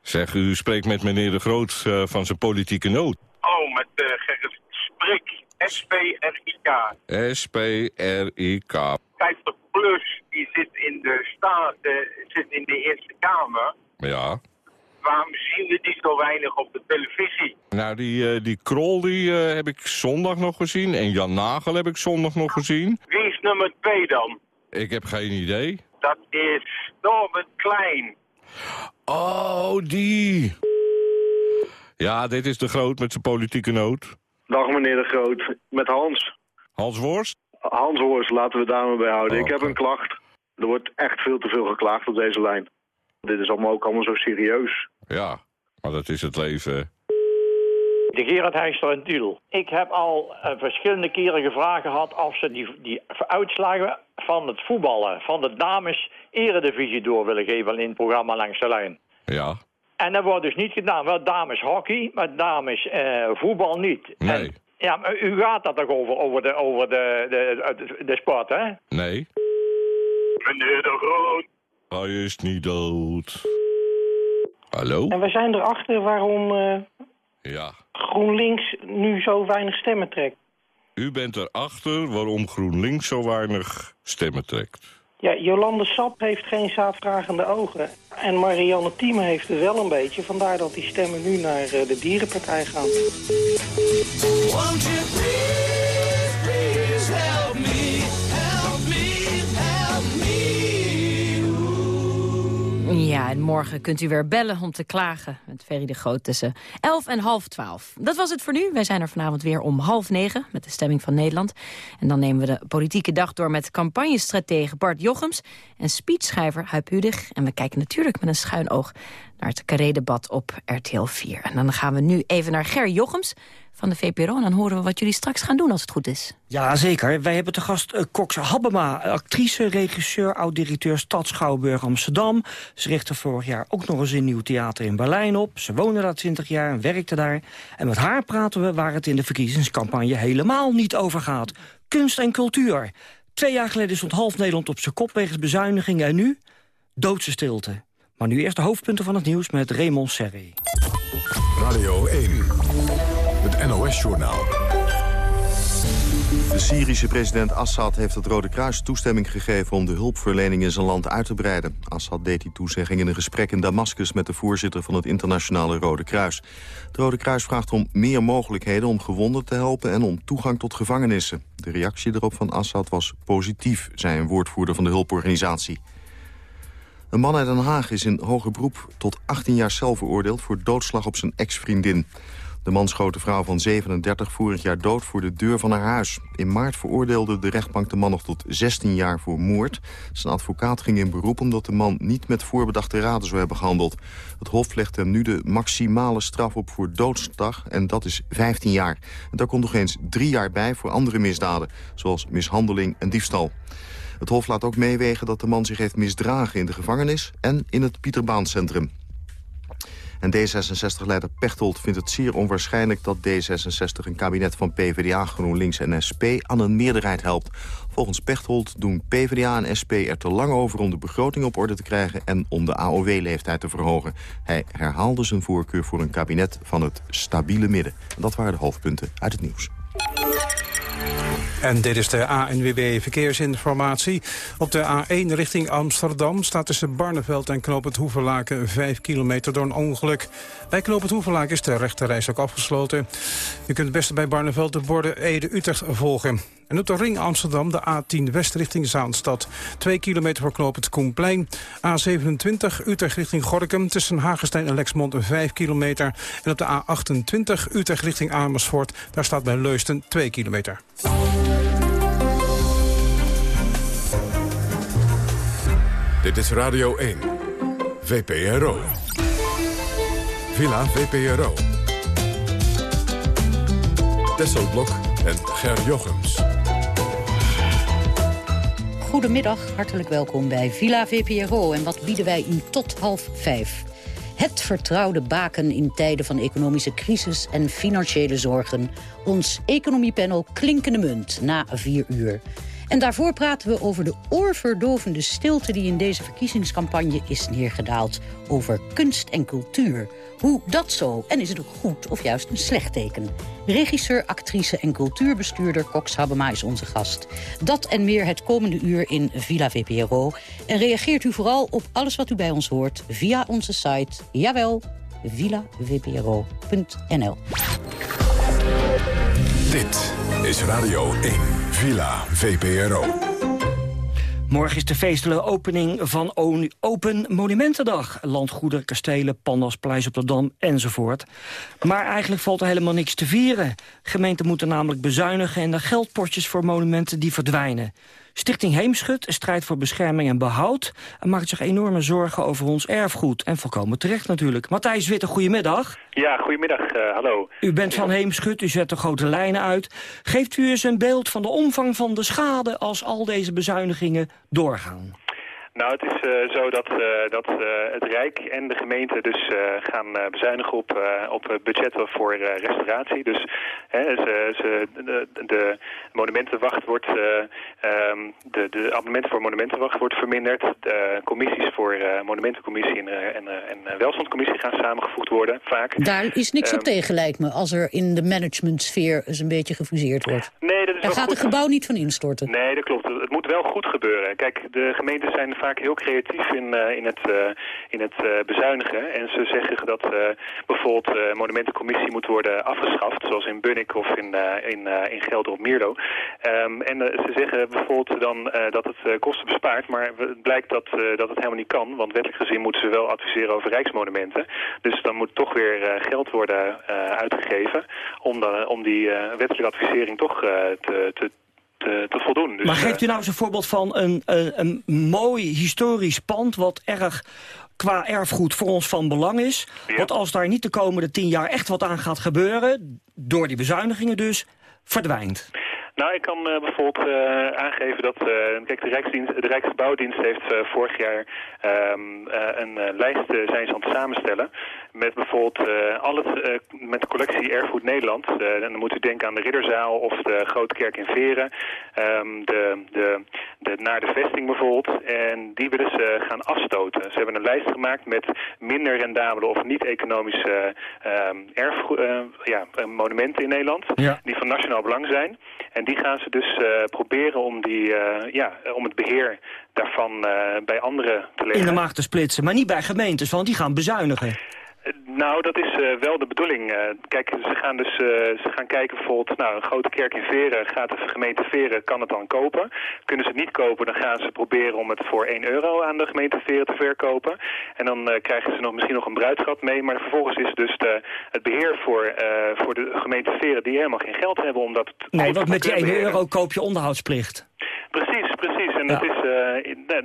Zeg, u spreekt met meneer De Groot eh, van zijn politieke nood. Oh, met uh, Gerrit Sprik. S-P-R-I-K. S-P-R-I-K. 50 plus, die zit in de Staten, zit in de Eerste Kamer. Ja. Waarom zien we die zo weinig op de televisie? Nou, die, eh, die Krol die, eh, heb ik zondag nog gezien. En Jan Nagel heb ik zondag nog gezien. Wie is nummer twee dan? Ik heb geen idee. Dat is Norbert Klein. Oh, die. Ja, dit is De Groot met zijn politieke nood. Dag meneer de Groot, met Hans. Hans Worst? Hans Horst, laten we daar maar bij houden. Oh, ik heb een klacht. Er wordt echt veel te veel geklaagd op deze lijn. Dit is allemaal ook allemaal zo serieus. Ja, maar dat is het leven. De Gerard Heijster en Tiel. Ik heb al eh, verschillende keren gevraagd gehad of ze die, die uitslagen van het voetballen, van de dames eredivisie door willen geven in het programma Langs de Lijn. Ja. En dat wordt dus niet gedaan. Wel dames hockey, maar dames eh, voetbal niet. Nee. Ja, maar u gaat dat toch over, over, de, over de, de, de, de sport, hè? Nee. Meneer de Groot. Hij is niet dood. Hallo? En we zijn erachter waarom eh, Ja. GroenLinks nu zo weinig stemmen trekt. U bent erachter waarom GroenLinks zo weinig stemmen trekt. Ja, Jolande Sap heeft geen zaadvragende ogen. En Marianne Thieme heeft er wel een beetje. Vandaar dat die stemmen nu naar eh, de dierenpartij gaan. Won't you please, please help Ja, en morgen kunt u weer bellen om te klagen met Ferry de Groot tussen 11 en half 12. Dat was het voor nu. Wij zijn er vanavond weer om half negen met de stemming van Nederland. En dan nemen we de politieke dag door met campagnestratege Bart Jochems en speechschrijver Huip Hudig. En we kijken natuurlijk met een schuin oog naar het carré-debat op RTL 4. En dan gaan we nu even naar Ger Jochems van de VPRO. En dan horen we wat jullie straks gaan doen als het goed is. Ja, zeker. Wij hebben te gast uh, Cox Habbema, actrice, regisseur, oud-directeur Stad Schouwburg Amsterdam. Ze richtte vorig jaar ook nog eens een nieuw theater in Berlijn op. Ze woonde daar 20 jaar en werkte daar. En met haar praten we waar het in de verkiezingscampagne helemaal niet over gaat. Kunst en cultuur. Twee jaar geleden stond half Nederland op zijn kop wegens bezuinigingen en nu doodse stilte. Maar nu eerst de hoofdpunten van het nieuws met Raymond Serré. Radio 1, NOS-journaal. De Syrische president Assad heeft het Rode Kruis toestemming gegeven... om de hulpverlening in zijn land uit te breiden. Assad deed die toezegging in een gesprek in Damascus... met de voorzitter van het internationale Rode Kruis. Het Rode Kruis vraagt om meer mogelijkheden om gewonden te helpen... en om toegang tot gevangenissen. De reactie erop van Assad was positief, zei een woordvoerder van de hulporganisatie. Een man uit Den Haag is in hoger beroep tot 18 jaar cel veroordeeld... voor doodslag op zijn ex-vriendin. De man schoot de vrouw van 37 vorig jaar dood voor de deur van haar huis. In maart veroordeelde de rechtbank de man nog tot 16 jaar voor moord. Zijn advocaat ging in beroep omdat de man niet met voorbedachte raden zou hebben gehandeld. Het Hof legt hem nu de maximale straf op voor doodslag en dat is 15 jaar. En daar komt nog eens drie jaar bij voor andere misdaden, zoals mishandeling en diefstal. Het Hof laat ook meewegen dat de man zich heeft misdragen in de gevangenis en in het Pieterbaancentrum. En D66-leider Pechtold vindt het zeer onwaarschijnlijk dat D66 een kabinet van PvdA, GroenLinks en SP aan een meerderheid helpt. Volgens Pechtold doen PvdA en SP er te lang over om de begroting op orde te krijgen en om de AOW-leeftijd te verhogen. Hij herhaalde zijn voorkeur voor een kabinet van het stabiele midden. En dat waren de hoofdpunten uit het nieuws. En dit is de ANWB Verkeersinformatie. Op de A1 richting Amsterdam staat tussen Barneveld en Knoop het Hoevenlaken 5 kilometer door een ongeluk. Bij Knoop het Hoevenlaken is de rechterreis ook afgesloten. U kunt het beste bij Barneveld de borden Ede-Utrecht volgen. En op de ring Amsterdam de A10 West richting Zaanstad. 2 kilometer voor knoop het Koenplein. A27 Utrecht richting Gorkum tussen Hagestein en Lexmond 5 kilometer. En op de A28 Utrecht richting Amersfoort. Daar staat bij Leusden 2 kilometer. Dit is Radio 1, VPRO. Villa VPRO. Tesselblok en Ger Jochems. Goedemiddag, hartelijk welkom bij Villa VPRO. En wat bieden wij u tot half vijf? Het vertrouwde baken in tijden van economische crisis en financiële zorgen. Ons economiepanel Klinkende Munt na vier uur. En daarvoor praten we over de oorverdovende stilte... die in deze verkiezingscampagne is neergedaald. Over kunst en cultuur. Hoe dat zo, en is het ook goed of juist een slecht teken? Regisseur, actrice en cultuurbestuurder Cox Habema is onze gast. Dat en meer het komende uur in Villa VPRO. En reageert u vooral op alles wat u bij ons hoort... via onze site, jawel, villavpro.nl. Dit is Radio 1, Villa VPRO. Morgen is de feestelijke opening van Open Monumentendag. Landgoeden, kastelen, pandas, paleis op de Dam enzovoort. Maar eigenlijk valt er helemaal niks te vieren. Gemeenten moeten namelijk bezuinigen... en de geldpotjes voor monumenten die verdwijnen. Stichting Heemschut strijdt voor bescherming en behoud... en maakt zich enorme zorgen over ons erfgoed. En volkomen terecht natuurlijk. Matthijs Witte, goedemiddag. Ja, goedemiddag. eh, hallo. U bent van Heemschut, u zet de grote lijnen uit. Geeft u eens een beeld van de omvang van de schade... als al deze bezuinigingen doorgaan? Nou, het is eh, zo dat, eh, dat het Rijk en de gemeente dus gaan bezuinigen op, op budgetten voor restauratie. Dus hè, ze, ze, de, de monumentenwacht wordt, eh, ehm, de, de abonnementen voor monumentenwacht wordt verminderd. De commissies voor eh, monumentencommissie en, eh, en, en welstandscommissie gaan samengevoegd worden, vaak. Daar is niks op Ehm, tegen, lijkt me, als er in de managementsfeer eens een beetje gefuseerd wordt. Nee, dat is Daar wel gaat het gebouw niet van instorten. Nee, dat klopt. Het moet wel goed gebeuren. Kijk, de gemeenten zijn vaak heel creatief in, in het, in het bezuinigen. En ze zeggen dat bijvoorbeeld de monumentencommissie moet worden afgeschaft. Zoals in Bunnik of in, in, in Gelder op Mierlo. Ehm, en eh, ze zeggen bijvoorbeeld dan eh, dat het eh, kosten bespaart. Maar het blijkt dat, dat het helemaal niet kan. Want wettelijk gezien moeten ze wel adviseren over rijksmonumenten. Dus dan moet toch weer geld worden uitgegeven. Om, dan, om die wettelijke advisering toch te, te te, te voldoen. Dus, maar geeft u nou eens een voorbeeld van een, een, een mooi historisch pand... wat erg qua erfgoed voor ons van belang is. Want als daar niet de komende tien jaar echt wat aan gaat gebeuren... door die bezuinigingen dus, verdwijnt. Nou, ik kan uh, bijvoorbeeld uh, aangeven dat uh, kijk, de, Rijksdienst, de Rijksbouwdienst heeft vorig jaar um, een lijst zijn ze aan het samenstellen met bijvoorbeeld al het met de collectie Erfgoed Nederland. en dan moet u denken aan de Ridderzaal of de Grote Kerk in Veren, um, de, de, de, naar de vesting bijvoorbeeld. En die willen ze gaan afstoten. Ze hebben een lijst gemaakt met minder rendabele of niet economische um, erfgoed, ja, monumenten in Nederland, ja. die van nationaal belang zijn. En die gaan ze dus uh, proberen om, die, uh, ja, om het beheer daarvan uh, bij anderen te leggen. In de maag te splitsen, maar niet bij gemeentes, want die gaan bezuinigen. Nou, dat is uh, wel de bedoeling. Uh, kijk, ze gaan dus uh, ze gaan kijken bijvoorbeeld, nou, een grote kerk in Veren, gaat de gemeente Veren, kan het dan kopen? Kunnen ze het niet kopen, dan gaan ze proberen om het voor 1 euro aan de gemeente Veren te verkopen. En dan krijgen ze nog, misschien nog een bruidschat mee, maar vervolgens is dus de, het beheer voor, voor de gemeente Veren die helemaal geen geld hebben om dat Nee, want met die 1 euro koop je onderhoudsplicht. Precies, precies. En dat is, uh,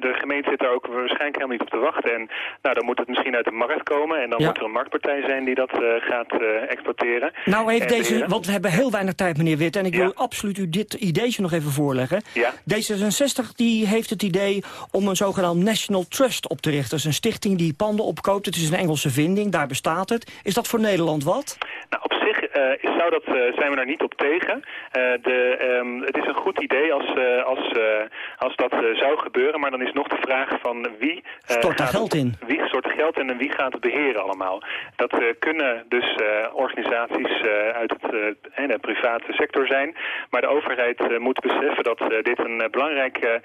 de gemeente zit daar ook waarschijnlijk helemaal niet op te wachten. En nou, dan moet het misschien uit de markt komen. En dan Ja. moet er een marktpartij zijn die dat uh, gaat uh, exploiteren. Nou heeft En deze, want we hebben heel weinig tijd meneer Witt... en ik wil absoluut u dit ideetje nog even voorleggen. Ja. D66 die heeft het idee om een zogenaamd National Trust op te richten. Dat is een stichting die panden opkoopt. Het is een Engelse vinding, daar bestaat het. Is dat voor Nederland wat? Nou, op zich uh, zou dat, uh, zijn we daar niet op tegen. Uh, de, um, het is een goed idee als, als, als dat zou gebeuren, maar dan is nog de vraag van wie... Stort daar geld in? Wie stort er geld in en wie gaat het beheren allemaal? Dat kunnen dus organisaties uit het, de private sector zijn, maar de overheid moet beseffen dat dit een belangrijke...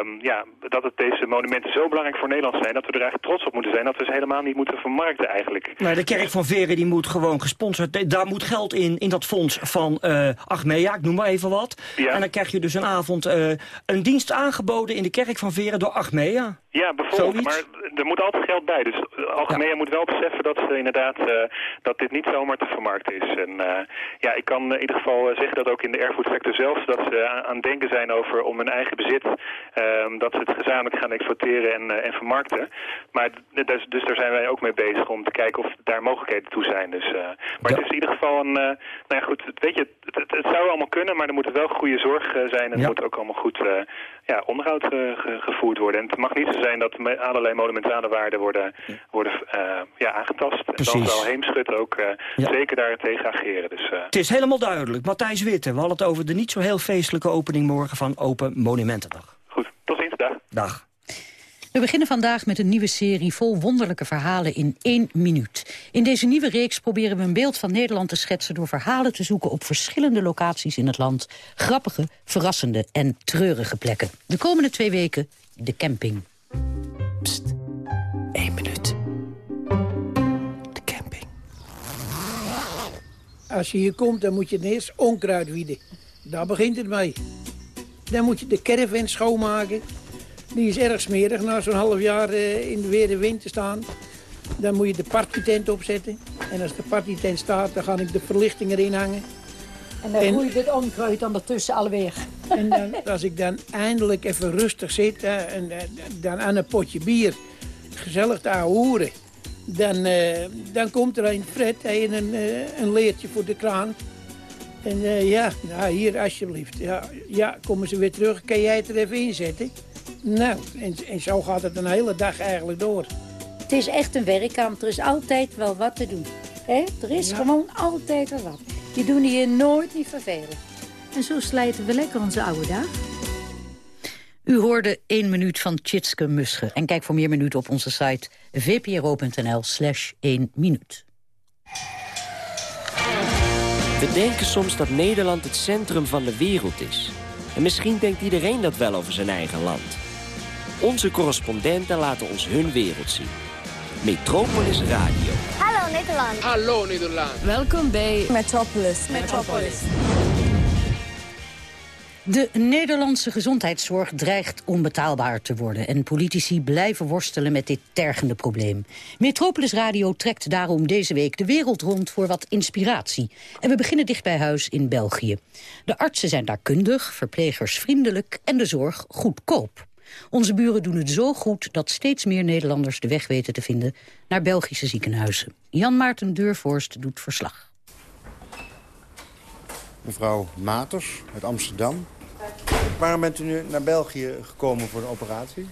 Um, ja, dat het deze monumenten zo belangrijk voor Nederland zijn, dat we er eigenlijk trots op moeten zijn, dat we ze helemaal niet moeten vermarkten eigenlijk. Nou, de kerk van Veren die moet gewoon gesponsord... Daar moet geld in, in dat fonds van uh, Achmea, ik noem maar even wat. Ja. En dan krijg je dus een avond uh, een dienst aangeboden in de kerk van Veren door Achmea. Ja, bijvoorbeeld. Maar er moet altijd geld bij. Dus Algemeen ja. moet wel beseffen dat ze inderdaad uh, dat dit niet zomaar te vermarkten is. En uh, ja, ik kan in ieder geval zeggen dat ook in de erfgoedsector zelf dat ze aan het denken zijn over om hun eigen bezit, um, dat ze het gezamenlijk gaan exploiteren en, uh, en vermarkten. Maar dus, dus daar zijn wij ook mee bezig om te kijken of daar mogelijkheden toe zijn. Dus, maar ja. het is in ieder geval een, nou ja goed, weet je, het, het, het, zou allemaal kunnen, maar er moet wel goede zorg zijn en ja. het moet ook allemaal goed ja, onderhoud ge, gevoerd worden. En het mag niet zo zijn dat allerlei monumentale waarden worden, worden ja, aangetast. Precies. En dan zal Heemschut ook ja. zeker daartegen ageren. Dus. Het is helemaal duidelijk. Matthijs Witte, we hadden het over de niet zo heel feestelijke opening morgen van Open Monumentendag. Goed, tot ziens. Dag. Dag. We beginnen vandaag met een nieuwe serie vol wonderlijke verhalen in één minuut. In deze nieuwe reeks proberen we een beeld van Nederland te schetsen... door verhalen te zoeken op verschillende locaties in het land. Grappige, verrassende en treurige plekken. De komende twee weken de camping. Pst, één minuut. De camping. Als je hier komt, dan moet je eerst onkruid wieden. Daar begint het mee. Dan moet je de caravan schoonmaken. Die is erg smerig na zo'n half jaar uh, in de weer de wind te staan. Dan moet je de partytent opzetten. En als de partytent staat, dan ga ik de verlichting erin hangen. En dan groeit het onkruid ondertussen alweer. En dan, als ik dan eindelijk even rustig zit uh, en uh, dan aan een potje bier gezellig te ahoeren... Dan, dan komt er een Fred en een, een leertje voor de kraan. En ja, nou, hier alsjeblieft. Ja, ja, komen ze weer terug. Kan jij het er even inzetten? Nou, en, en, zo gaat het een hele dag eigenlijk door. Het is echt een werkkamp. Er is altijd wel wat te doen. He? Er is ja. gewoon altijd wel wat. Je doet hier nooit niet vervelen. En zo slijten we lekker onze oude dag. U hoorde 1 minuut van Tjitske Musche. En kijk voor meer minuten op onze site vpro.nl slash 1 minuut. We denken soms dat Nederland het centrum van de wereld is. En misschien denkt iedereen dat wel over zijn eigen land. Onze correspondenten laten ons hun wereld zien. Metropolis Radio. Hallo Nederland. Hallo Nederland. Welkom bij Metropolis. Metropolis. De Nederlandse gezondheidszorg dreigt onbetaalbaar te worden... en politici blijven worstelen met dit tergende probleem. Metropolis Radio trekt daarom deze week de wereld rond voor wat inspiratie. En we beginnen dicht bij huis in België. De artsen zijn daar kundig, verplegers vriendelijk en de zorg goedkoop. Onze buren doen het zo goed dat steeds meer Nederlanders de weg weten te vinden... naar Belgische ziekenhuizen. Jan Maarten Deurvorst doet verslag. mevrouw Maters uit Amsterdam. Waarom bent u nu naar België gekomen voor een operatie?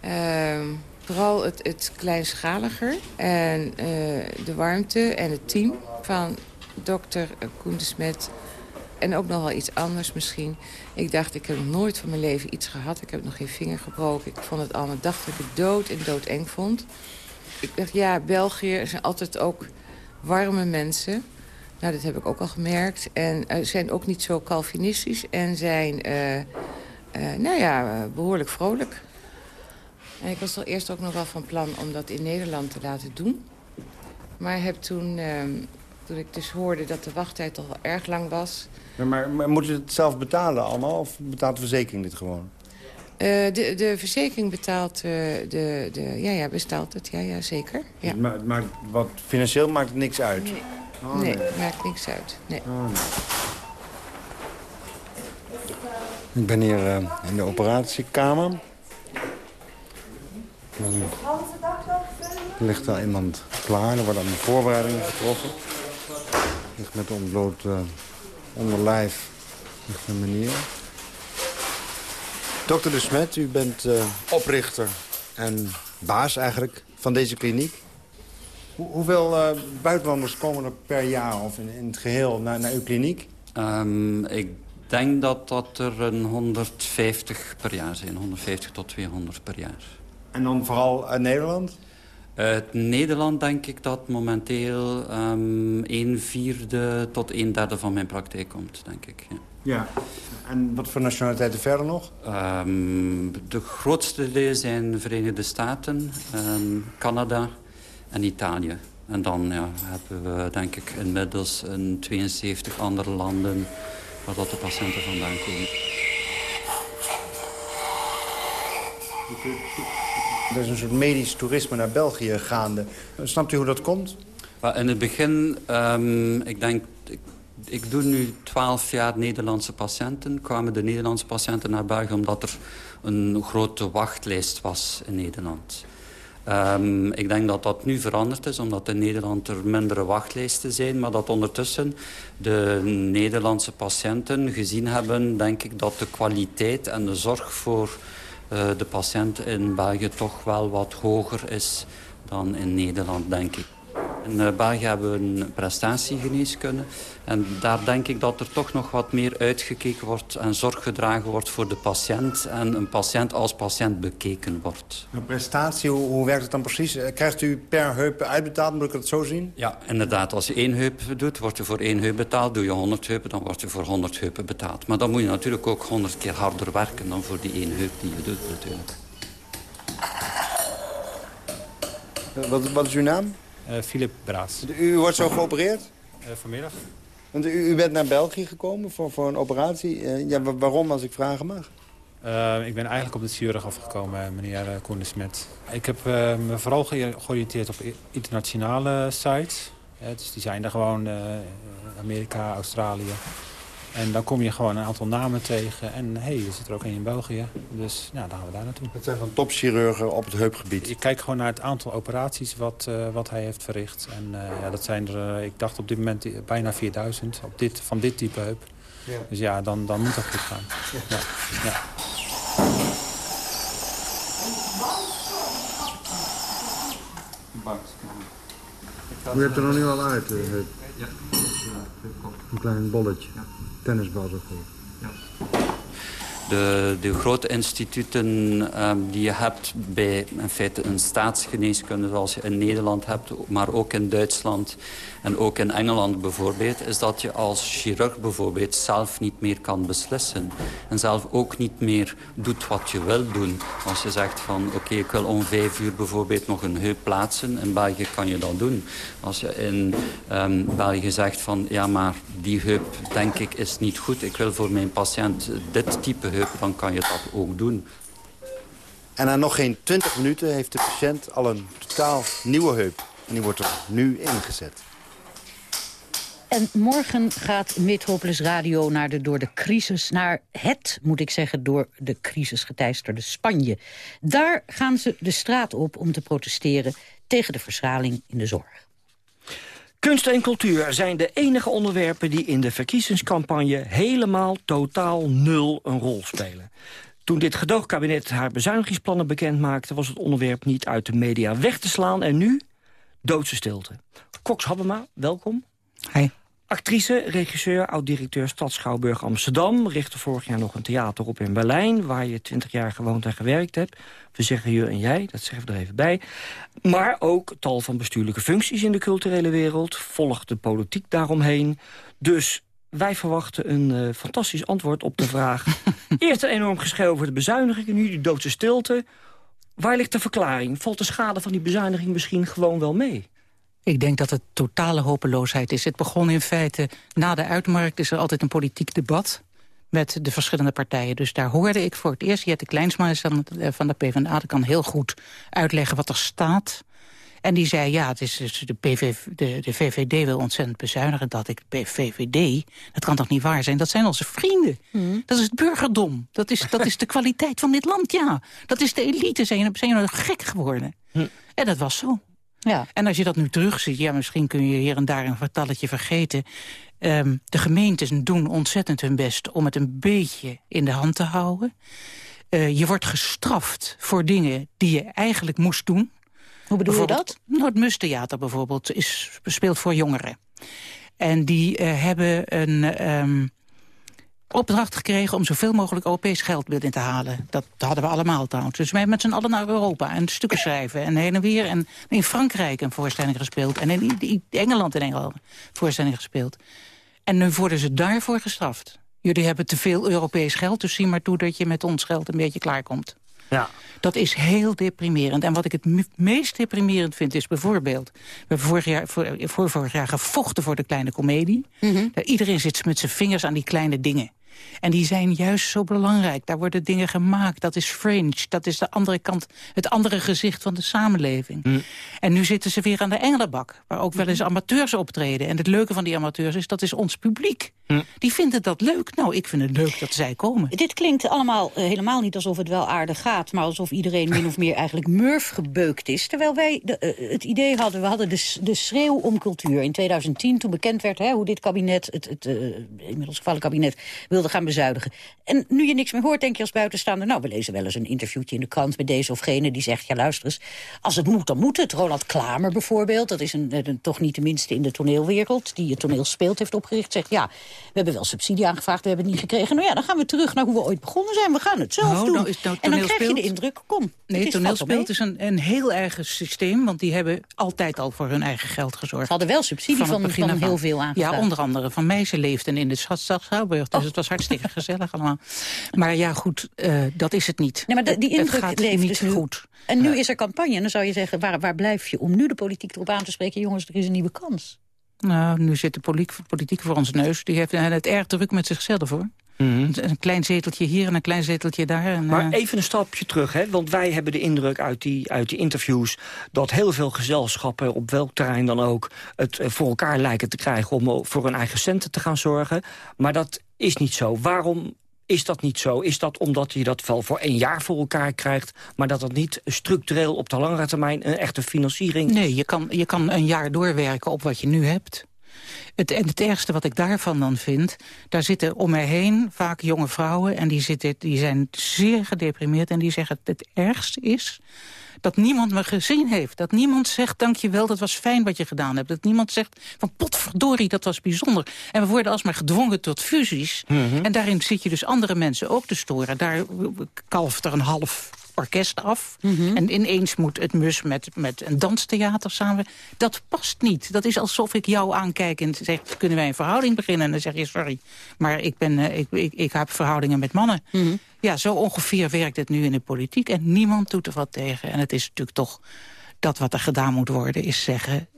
Ehm, vooral het, het kleinschaliger en eh, de warmte en het team van dokter Koen de Smet. En ook nog wel iets anders misschien. Ik dacht, ik heb nooit van mijn leven iets gehad. Ik heb nog geen vinger gebroken. Ik vond het allemaal, dacht dat ik het dood en doodeng vond. Ik dacht, ja, België zijn altijd ook warme mensen. Nou, dat heb ik ook al gemerkt. En uh, zijn ook niet zo Calvinistisch en zijn, uh, uh, nou ja, behoorlijk vrolijk. En ik was al eerst ook nog wel van plan om dat in Nederland te laten doen. Maar heb toen, ehm, toen ik dus hoorde dat de wachttijd toch wel erg lang was... Maar, maar, maar moet je het zelf betalen allemaal of betaalt de verzekering dit gewoon? de, de verzekering betaalt, de, de, ja, ja, bestaalt het, ja, ja zeker. Ja. Maar, maar wat, financieel maakt het niks uit? Nee. Oh, nee, nee, maakt niks uit. Nee. Oh, nee. Ik ben hier uh, in de operatiekamer. Er ligt al iemand klaar. Er worden allemaal voorbereidingen getroffen. Ligt met ontbloot uh, onderlijf ligt een meneer. Dokter De Smet, u bent uh, oprichter en baas eigenlijk van deze kliniek. Hoeveel uh, buitenlanders komen er per jaar of in, in het geheel naar, naar uw kliniek? Um, ik denk dat dat er een 150 per jaar zijn. 150 tot 200 per jaar. En dan vooral uit Nederland? Uit Nederland denk ik dat momenteel um, een vierde tot een derde van mijn praktijk komt, denk ik. Ja. ja. En wat voor nationaliteiten verder nog? Um, de grootste deel zijn de Verenigde Staten, Canada en Italië. En dan ja, hebben we denk ik inmiddels in 72 andere landen waar dat de patiënten vandaan komen. Er is een soort medisch toerisme naar België gaande. Snapt u hoe dat komt? In het begin, um, ik denk... Ik, doe nu 12 jaar Nederlandse patiënten. Kwamen de Nederlandse patiënten naar België omdat er een grote wachtlijst was in Nederland. Um, ik denk dat dat nu veranderd is, omdat in Nederland er mindere wachtlijsten zijn. Maar dat ondertussen de Nederlandse patiënten gezien hebben, denk ik, dat de kwaliteit en de zorg voor de patiënt in België toch wel wat hoger is dan in Nederland, denk ik. In uh, België hebben we een prestatiegeneeskunde. En daar denk ik dat er toch nog wat meer uitgekeken wordt... en zorg gedragen wordt voor de patiënt... en een patiënt als patiënt bekeken wordt. Een prestatie, hoe, hoe werkt het dan precies? Krijgt u per heup uitbetaald, moet ik het zo zien? Ja, inderdaad. Als je één heup doet, wordt er voor één heup betaald. Doe je 100 heupen, dan wordt er voor 100 heupen betaald. Maar dan moet je natuurlijk ook 100 keer harder werken... dan voor die één heup die je doet natuurlijk. Wat, wat is uw naam? Uh, Philip Braas. U wordt zo geopereerd? Uh, vanmiddag. Want u, bent naar België gekomen voor, voor een operatie. Uh, ja, waarom, als ik vragen mag? ik ben eigenlijk op de chirurg afgekomen, meneer Koen. Ik heb me vooral georiënteerd op internationale sites. dus die zijn er gewoon Amerika, Australië. En dan kom je gewoon een aantal namen tegen. En hé, hey, er zit er ook één in België. Dus nou, dan gaan we daar naartoe. Het zijn van topchirurgen op het heupgebied? Ik kijk gewoon naar het aantal operaties wat, uh, wat hij heeft verricht. En uh, ja, dat zijn er, uh, ik dacht op dit moment bijna 4000 op dit, van dit type heup. Ja. Dus ja, dan, dan moet dat goed gaan. Ja. ja. U hebt er nog niet wel uit, heup? Ja. Een klein bolletje. Ja. Tennisbal zo Ja. De, de grote instituten um, die je hebt bij in feite een staatsgeneeskunde zoals je in Nederland hebt, maar ook in Duitsland en ook in Engeland bijvoorbeeld, is dat je als chirurg bijvoorbeeld zelf niet meer kan beslissen. En zelf ook niet meer doet wat je wil doen. Als je zegt van oké, ik wil om vijf uur bijvoorbeeld nog een heup plaatsen. In België kan je dat doen. Als je in um, België zegt van ja, maar die heup denk ik is niet goed. Ik wil voor mijn patiënt dit type heup, dan kan je dat ook doen. En na nog geen 20 minuten heeft de patiënt al een totaal nieuwe heup. En die wordt er nu ingezet. En morgen gaat Metropolis Radio naar de door de crisis... naar het, moet ik zeggen, door de crisis geteisterde Spanje. Daar gaan ze de straat op om te protesteren tegen de verschraling in de zorg. Kunst en cultuur zijn de enige onderwerpen die in de verkiezingscampagne helemaal totaal nul een rol spelen. Toen dit gedoogkabinet haar bezuinigingsplannen bekend maakte... was het onderwerp niet uit de media weg te slaan. En nu doodse stilte. Cox Habema, welkom. Hi. Actrice, regisseur, oud-directeur Stadsschouwburg Amsterdam... richtte vorig jaar nog een theater op in Berlijn... waar je twintig jaar gewoond en gewerkt hebt. We zeggen je en jij, dat zeggen we er even bij. Maar ook tal van bestuurlijke functies in de culturele wereld... volgt de politiek daaromheen. Dus wij verwachten een uh, fantastisch antwoord op de vraag... eerst een enorm geschreeuw over de bezuinigingen... nu die doodse stilte. Waar ligt de verklaring? Valt de schade van die bezuiniging misschien gewoon wel mee? Ik denk dat het totale hopeloosheid is. Het begon in feite, na de uitmarkt is er altijd een politiek debat met de verschillende partijen. Dus daar hoorde ik voor het eerst, Jette Kleinsma is dan van de PvdA... die kan heel goed uitleggen wat er staat. En die zei, ja, het is, dus de, PVV, de, de VVD wil ontzettend bezuinigen. Dat ik, VVD, dat kan toch niet waar zijn? Dat zijn onze vrienden. Hmm. Dat is het burgerdom. Dat is, dat is de kwaliteit van dit land, ja. Dat is de elite, zijn, zijn we gek geworden. Hmm. En dat was zo. Ja. En als je dat nu terugziet, ja, misschien kun je hier en daar een vertalletje vergeten. Um, de gemeentes doen ontzettend hun best om het een beetje in de hand te houden. Uh, je wordt gestraft voor dingen die je eigenlijk moest doen. Hoe bedoel je dat? Nou, het Mustheater bijvoorbeeld is, speelt voor jongeren. En die uh, hebben een um, opdracht gekregen om zoveel mogelijk Europees geld binnen te halen. Dat hadden we allemaal trouwens. Dus wij met z'n allen naar Europa en stukken schrijven en heen en weer. En in Frankrijk een voorstelling gespeeld. En in Engeland en Engeland voorstelling gespeeld. En nu worden ze daarvoor gestraft. Jullie hebben te veel Europees geld, dus zie maar toe dat je met ons geld een beetje klaarkomt. Ja. Dat is heel deprimerend. En wat ik het meest deprimerend vind is bijvoorbeeld... we hebben vorig jaar, voor, voor vorig jaar gevochten voor de kleine komedie. Mhm. Mm -hmm. Iedereen zit met zijn vingers aan die kleine dingen. En die zijn juist zo belangrijk. Daar worden dingen gemaakt. Dat is fringe. Dat is de andere kant, het andere gezicht van de samenleving. Mm. En nu zitten ze weer aan de engelenbak. Waar ook wel eens amateurs optreden. En het leuke van die amateurs is, dat is ons publiek. Mm. Die vinden dat leuk. Nou, ik vind het leuk dat zij komen. Dit klinkt allemaal uh, helemaal niet alsof het wel aardig gaat... maar alsof iedereen min of meer eigenlijk murf gebeukt is. Terwijl wij de, uh, het idee hadden, we hadden de, de schreeuw om cultuur in 2010... toen bekend werd hè, hoe dit kabinet, het, het uh, inmiddels gevallen kabinet... wilde gaan bezuinigen. En nu je niks meer hoort, denk je als buitenstaander... nou, we lezen wel eens een interviewtje in de krant met deze of gene... die zegt, ja, luister eens, als het moet, dan moet het. Roland Klamer bijvoorbeeld, dat is een, een, toch niet de minste in de toneelwereld... die het toneel speelt, heeft opgericht, zegt... ja, we hebben wel subsidie aangevraagd, we hebben het niet gekregen. Nou ja, dan gaan we terug naar hoe we ooit begonnen zijn. We gaan het zelf nou, doen. Nou nou, en dan krijg je de indruk, kom. Nee, toneelspeelt is een, een heel eigen systeem... want die hebben altijd al voor hun eigen geld gezorgd. Ze hadden wel subsidie van, van, van heel veel aangevraagd. Ja, onder andere van mij. Ze leefden in de stad Schouwburg, dus oh. het was hartstikke gezellig allemaal. Maar ja, goed, uh, dat is het niet. Nee, maar die indruk het gaat leeft niet dus nu. goed. En nu is er campagne en dan zou je zeggen, waar, waar blijf je om nu de politiek erop aan te spreken? Jongens, er is een nieuwe kans. Nou, nu zit de politiek, politiek voor ons neus. Die heeft het erg druk met zichzelf, hoor. Mm -hmm. Een klein zeteltje hier en een klein zeteltje daar. En, maar uh... even een stapje terug, hè? want wij hebben de indruk uit die, uit die interviews... dat heel veel gezelschappen, op welk terrein dan ook... het voor elkaar lijken te krijgen om voor hun eigen centen te gaan zorgen. Maar dat is niet zo. Waarom is dat niet zo? Is dat omdat je dat wel voor één jaar voor elkaar krijgt... maar dat dat niet structureel op de langere termijn een echte financiering... Nee, je kan, je kan een jaar doorwerken op wat je nu hebt. Het, en het ergste wat ik daarvan dan vind... daar zitten om mij heen vaak jonge vrouwen... en die, zitten, die zijn zeer gedeprimeerd en die zeggen... het ergste is dat niemand me gezien heeft. Dat niemand zegt, dankjewel, dat was fijn wat je gedaan hebt. Dat niemand zegt, van potverdorie, dat was bijzonder. En we worden alsmaar gedwongen tot fusies. Mhm. Mm -hmm. En daarin zit je dus andere mensen ook te storen. Daar kalft er een half orkest af. Mhm. Mm -hmm. En ineens moet het mus met, met een danstheater samen. Dat past niet. Dat is alsof ik jou aankijk en zeg... kunnen wij een verhouding beginnen? En dan zeg je, sorry, maar ik, ben, uh, ik, ik, ik heb verhoudingen met mannen. Mm -hmm. Ja, zo ongeveer werkt het nu in de politiek. En niemand doet er wat tegen. En het is natuurlijk toch dat wat er gedaan moet worden... is zeggen,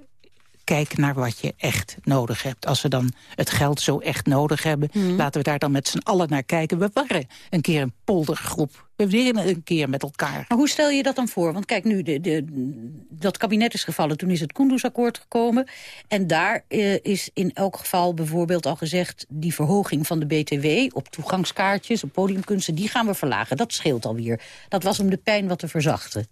kijk naar wat je echt nodig hebt. Als we dan het geld zo echt nodig hebben... Mhm. laten we daar dan met z'n allen naar kijken. We waren een keer een poldergroep. We weer een keer met elkaar. Maar hoe stel je dat dan voor? Want kijk, nu de, de, dat kabinet is gevallen, toen is het Kunduz-akkoord gekomen. En daar uh, is in elk geval bijvoorbeeld al gezegd... die verhoging van de BTW op toegangskaartjes, op podiumkunsten... die gaan we verlagen. Dat scheelt alweer. Dat was om de pijn wat te verzachten.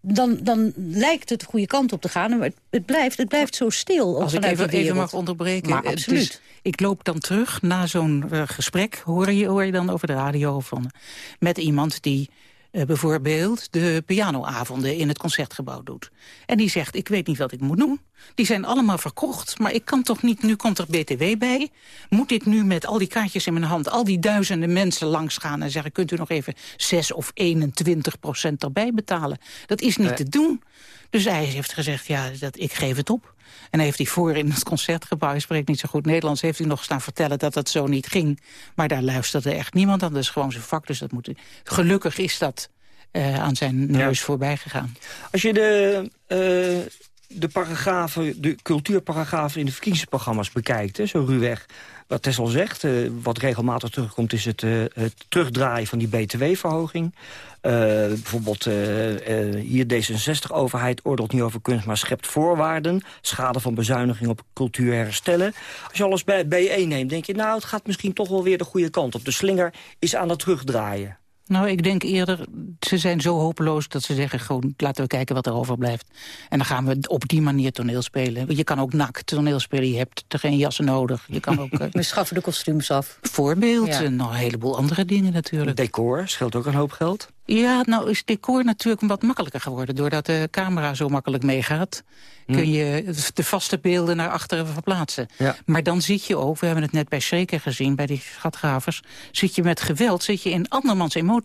Dan, dan lijkt het de goede kant op te gaan. Maar het, het blijft, het blijft zo stil. Als ik even, even mag onderbreken. Maar absoluut. ik loop dan terug na zo'n eh, gesprek, hoor je, hoor je dan over de radio van, met iemand die eh, bijvoorbeeld de pianoavonden in het concertgebouw doet. En die zegt, ik weet niet wat ik moet doen. Die zijn allemaal verkocht, maar ik kan toch niet, nu komt er BTW bij. Moet ik nu met al die kaartjes in mijn hand, al die duizenden mensen langs gaan en zeggen, kunt u nog even 6 of 21 procent erbij betalen? Dat is niet te doen. Dus hij heeft gezegd, ja, dat, ik geef het op. En heeft hij voor in het concertgebouw, hij spreekt niet zo goed Nederlands... heeft hij nog staan vertellen dat dat zo niet ging. Maar daar luisterde echt niemand aan. Dat is gewoon zijn vak, dus dat moet... Gelukkig is dat eh, aan zijn neus voorbij gegaan. Als je de, eh, de paragrafen, de cultuurparagrafen in de verkiezingsprogramma's bekijkt, hè, zo ruwweg. Wat Tessel zegt, eh, wat regelmatig terugkomt, is het, het terugdraaien van die btw-verhoging. Eh, bijvoorbeeld eh, eh, hier D66-overheid oordeelt niet over kunst, maar schept voorwaarden. Schade van bezuiniging op cultuur herstellen. Als je alles bij bijeen neemt, denk je, nou, het gaat misschien toch wel weer de goede kant op. De slinger is aan het terugdraaien. Nou, ik denk eerder, ze zijn zo hopeloos dat ze zeggen... gewoon laten we kijken wat er overblijft. En dan gaan we op die manier toneel spelen. Want Je kan ook nakt toneel spelen, je hebt er geen jassen nodig. Je kan ook... eh, We schaffen de kostuums af. Voorbeeld Ja. en nog een heleboel andere dingen natuurlijk. Decor scheelt ook een hoop geld. Ja, nou is decor natuurlijk wat makkelijker geworden. Doordat de camera zo makkelijk meegaat... Hm. kun je de vaste beelden naar achteren verplaatsen. Ja. Maar dan zit je ook, we hebben het net bij Schreker gezien... bij die schatgravers, zit je met geweld zit je in andermans emoties.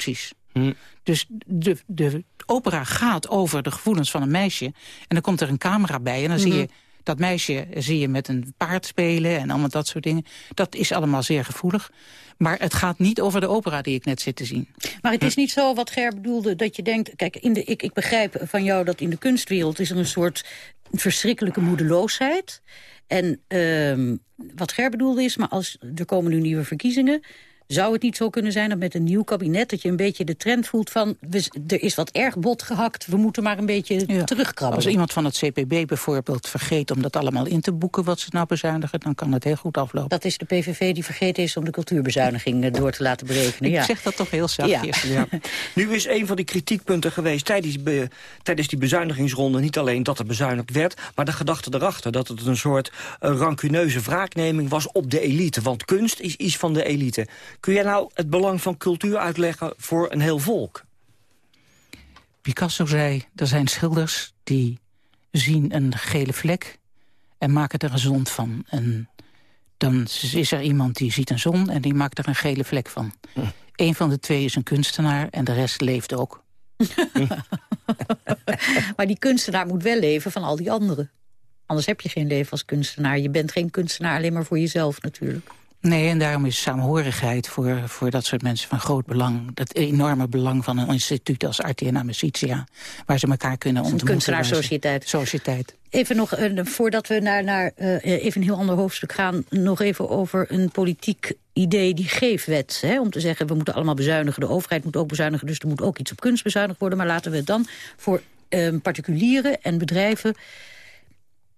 Hm. Dus de, de opera gaat over de gevoelens van een meisje... en dan komt er een camera bij en dan zie Mhm. je... Dat meisje zie je met een paard spelen en allemaal dat soort dingen. Dat is allemaal zeer gevoelig. Maar het gaat niet over de opera die ik net zit te zien. Maar het is niet zo wat Ger bedoelde, dat je denkt... Kijk, in de, ik, ik begrijp van jou dat in de kunstwereld is er een soort verschrikkelijke moedeloosheid. En ehm, wat Ger bedoelde is, maar als er komen nu nieuwe verkiezingen... zou het niet zo kunnen zijn dat met een nieuw kabinet... dat je een beetje de trend voelt van... We, er is wat erg bot gehakt, we moeten maar een beetje terugkrabben. Als iemand van het CPB bijvoorbeeld vergeet om dat allemaal in te boeken... wat ze nou bezuinigen, dan kan het heel goed aflopen. Dat is de PVV die vergeten is om de cultuurbezuiniging eh, door te laten berekenen. Ik ja. zeg dat toch heel zachtjes. Ja. Nu is een van die kritiekpunten geweest tijdens, be- tijdens die bezuinigingsronde... niet alleen dat er bezuinigd werd, maar de gedachte erachter... dat het een soort eh, rancuneuze wraakneming was op de elite. Want kunst is iets van de elite. Kun jij nou het belang van cultuur uitleggen voor een heel volk? Picasso zei, er zijn schilders die zien een gele vlek... en maken er een zon van. En dan is er iemand die ziet een zon en die maakt er een gele vlek van. Eén van de twee is een kunstenaar en de rest leeft ook. Maar die kunstenaar moet wel leven van al die anderen. Anders heb je geen leven als kunstenaar. Je bent geen kunstenaar alleen maar voor jezelf natuurlijk. Nee, en daarom is saamhorigheid voor, voor dat soort mensen van groot belang. Dat enorme belang van een instituut als Artea Amicitia. Waar ze elkaar kunnen Een ontmoeten. kunstenaarssociëteit. Sociëteit. Even nog, eh, voordat we naar, naar eh, even een heel ander hoofdstuk gaan... nog even over een politiek idee, die geefwet. Hè, om te zeggen, we moeten allemaal bezuinigen. De overheid moet ook bezuinigen, dus er moet ook iets op kunst bezuinigd worden. Maar laten we het dan voor eh, particulieren en bedrijven...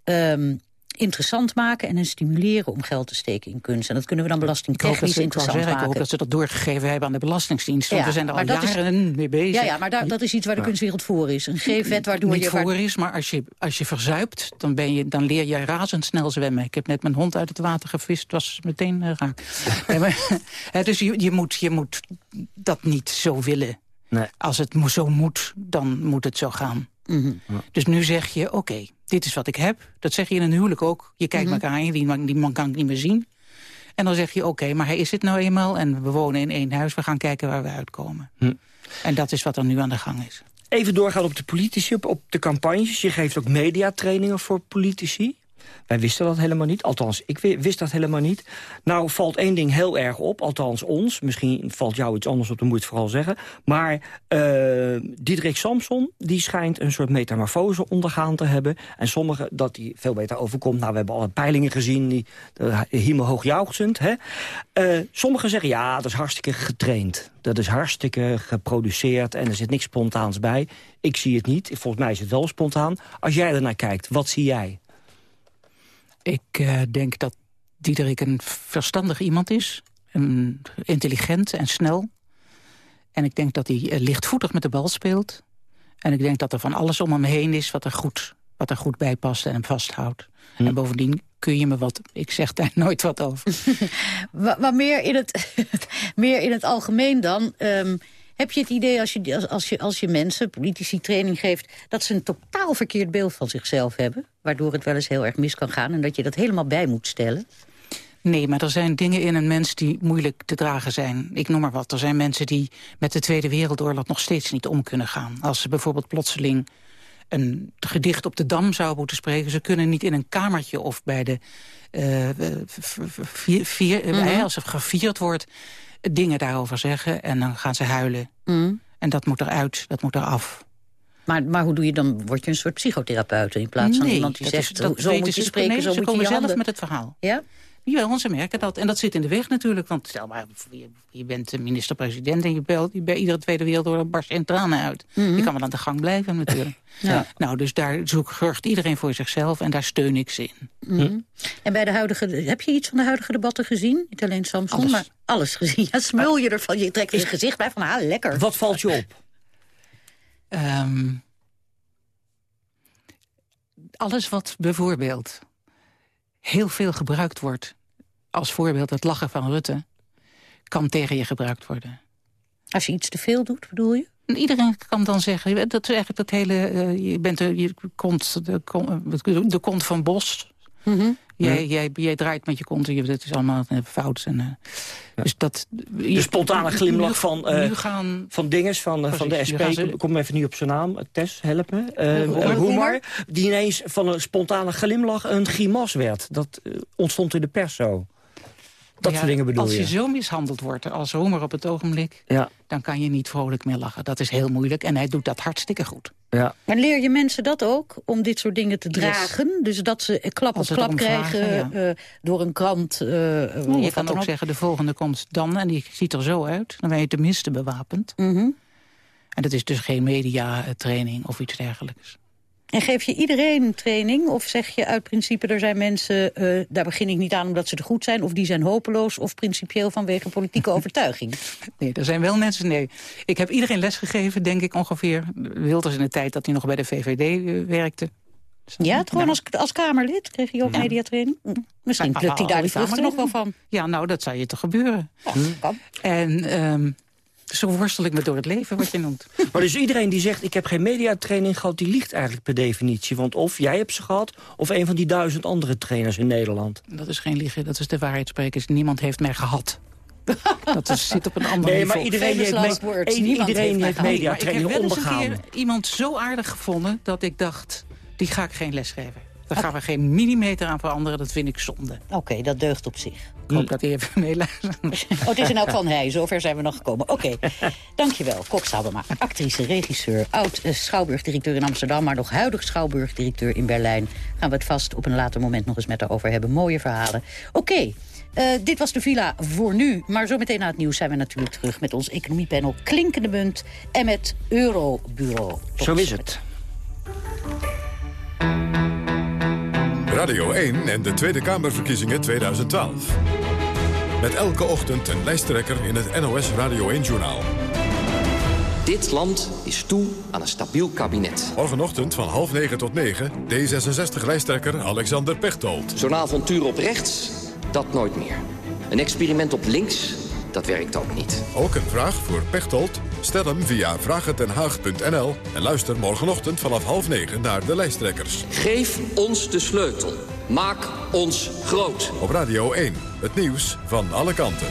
ehm, interessant maken en hen stimuleren om geld te steken in kunst. En dat kunnen we dan belastingtechnisch ze, interessant zeggen, ik hoop maken. dat ze dat doorgegeven hebben aan de Belastingdienst. Want Ja, we zijn er al is- jaren mee bezig. Ja, ja maar daar, dat is iets waar de kunstwereld voor is. Een geefwet waardoor niet je... voor waar- is, maar als je, als je verzuipt, dan, ben je, dan leer je razendsnel zwemmen. Ik heb net mijn hond uit het water gevist, het was meteen eh, raak. Nee, maar, dus je, je, moet, je moet dat niet zo willen. Als het zo moet, dan moet het zo gaan. Mhm. Dus nu zeg je, oké, dit is wat ik heb. Dat zeg je in een huwelijk ook. Je kijkt Mhm. elkaar aan, die man, die man kan ik niet meer zien. En dan zeg je, oké, maar hij is het nou eenmaal... en we wonen in één huis, we gaan kijken waar we uitkomen. Hm. En dat is wat er nu aan de gang is. Even doorgaan op de politici, op, op de campagnes. Je geeft ook mediatrainingen voor politici. Wij wisten dat helemaal niet. Althans, ik wi- wist dat helemaal niet. Nou valt één ding heel erg op, althans ons. Misschien valt jou iets anders op, dan moet je het vooral zeggen. Maar eh Diederik Samson, die schijnt een soort metamorfose ondergaan te hebben. En sommigen, dat die veel beter overkomt. Nou, we hebben alle peilingen gezien, die uh, hemelhoogjuichend. Hè? Eh, sommigen zeggen, ja, dat is hartstikke getraind. Dat is hartstikke geproduceerd en er zit niks spontaans bij. Ik zie het niet, volgens mij is het wel spontaan. Als jij ernaar kijkt, wat zie jij? Ik eh, denk dat Diederik een verstandig iemand is. Een, intelligent en snel. En ik denk dat hij eh, lichtvoetig met de bal speelt. En ik denk dat er van alles om hem heen is wat er goed, wat er goed bij past en hem vasthoudt. En bovendien kun je me wat... Ik zeg daar nooit wat over. Maar, maar meer, in het, meer in het algemeen dan... ehm, heb je het idee als je, als, als, je, als je mensen, politici, training geeft... dat ze een totaal verkeerd beeld van zichzelf hebben... waardoor het wel eens heel erg mis kan gaan... en dat je dat helemaal bij moet stellen? Nee, maar er zijn dingen in een mens die moeilijk te dragen zijn. Ik noem maar wat. Er zijn mensen die met de Tweede Wereldoorlog nog steeds niet om kunnen gaan. Als ze bijvoorbeeld plotseling een gedicht op de Dam zouden moeten spreken... ze kunnen niet in een kamertje of bij de... vier, vier, eh, Mhm. als er gevierd wordt, dingen daarover zeggen... en dan gaan ze huilen. Mm. En dat moet eruit, dat moet eraf. Maar, maar hoe doe je dan? Word je een soort psychotherapeut in plaats van Nee, iemand die dat is- zegt... dat zo moet je ze- spreken, nee, zo ze moet je komen zelf met het verhaal. Ja? Ja, ze merken dat. En dat zit in de weg natuurlijk. Want stel maar, je, je bent de minister-president... en je belt je bij iedere Tweede Wereldoorlog barst in tranen uit. Mhm. Je kan wel aan de gang blijven natuurlijk. Ja. Nou, dus daar zoekt zorgt iedereen voor zichzelf... en daar steun ik ze in. Mhm. En bij de huidige, heb je iets van de huidige debatten gezien? Niet alleen Samson, Alles. maar alles gezien. Ja, smul je ervan, je trekt je gezicht bij van, ah, lekker. Wat valt je op? Ehm, alles wat bijvoorbeeld heel veel gebruikt wordt... als voorbeeld het lachen van Rutte... kan tegen je gebruikt worden. Als je iets te veel doet, bedoel je? Iedereen kan dan zeggen, dat is eigenlijk dat hele... eh, je bent de, je kont, de, kon- de kont van Bos. Mhm. Jij, jij, jij draait met je kont, en je- dat is allemaal eh, fout. En, eh, Dus dat... De spontane glimlach nu- van, eh, nu gaan... van Dinges, van, eh, van de SP. ze- Ik kom even niet op zijn naam. Tess, help me. Eh, Roemer. eh. Die ineens van een spontane glimlach een grimas werd. Dat eh, ontstond in de pers zo. Dat Ja, soort dingen bedoel als je? je zo mishandeld wordt als Homer op het ogenblik... Ja. dan kan je niet vrolijk meer lachen. Dat is heel moeilijk en hij doet dat hartstikke goed. Ja. Maar leer je mensen dat ook, om dit soort dingen te dragen? Dus dat ze klap op klap krijgen vragen, eh, door een krant? of je kan ook zeggen, de volgende komt dan en die ziet er zo uit. Dan ben je tenminste bewapend. Mhm. En dat is dus geen mediatraining of iets dergelijks. En geef je iedereen training? Of zeg je uit principe, er zijn mensen... eh, daar begin ik niet aan omdat ze te goed zijn... of die zijn hopeloos of principieel vanwege politieke overtuiging? Nee, er zijn wel mensen... Nee, ik heb iedereen lesgegeven, denk ik ongeveer. Wilders in de tijd dat hij nog bij de VVD eh, werkte. Ja, het gewoon als, als Kamerlid kreeg je ook Ja. mediatraining? Hm. Misschien plukt hij daar die vruchten nog wel van. Ja, nou, dat zou je toch gebeuren. kan. En ehm, zo worstel ik me door het leven, wat je noemt. Maar dus iedereen die zegt, ik heb geen mediatraining gehad... die liegt eigenlijk per definitie. Want of jij hebt ze gehad, of een van die duizend andere trainers in Nederland. Dat is geen liegen, dat is de waarheid spreken. Niemand heeft mij gehad. dat is, zit op een ander Nee, niveau. maar iedereen heeft, me- iedereen heeft mediatraining Maar ik heb wel eens een ondergaan. keer iemand zo aardig gevonden dat ik dacht, die ga ik geen les geven. Daar gaan we geen millimeter aan veranderen, dat vind ik zonde. Oké, dat deugt op zich. Ik hoop dat hij even meeluistert. Oh, het is in elk geval een hij. Zover zijn we nog gekomen. Oké, dankjewel. Kok Sabema, actrice, regisseur, oud eh, schouwburgdirecteur in Amsterdam... maar nog huidig schouwburgdirecteur in Berlijn. Gaan we het vast op een later moment nog eens met haar over hebben. Mooie verhalen. Oké, eh, dit was de villa voor nu. Maar zometeen na het nieuws zijn we natuurlijk terug... met ons economiepanel Klinkende Munt en met Eurobureau. Tot Zo is het. Radio 1 en de Tweede Kamerverkiezingen 2012. Met elke ochtend een lijsttrekker in het NOS Radio 1-journaal. Dit land is toe aan een stabiel kabinet. Morgenochtend van half negen tot negen... D66-lijsttrekker Alexander Pechtold. Zo'n avontuur op rechts, dat nooit meer. Een experiment op links, dat werkt ook niet. Ook een vraag voor Pechtold? Stel hem via vragentenhaag.nl... en luister morgenochtend vanaf half negen naar de lijsttrekkers. Geef ons de sleutel. Maak ons groot. Op Radio 1, het nieuws van alle kanten.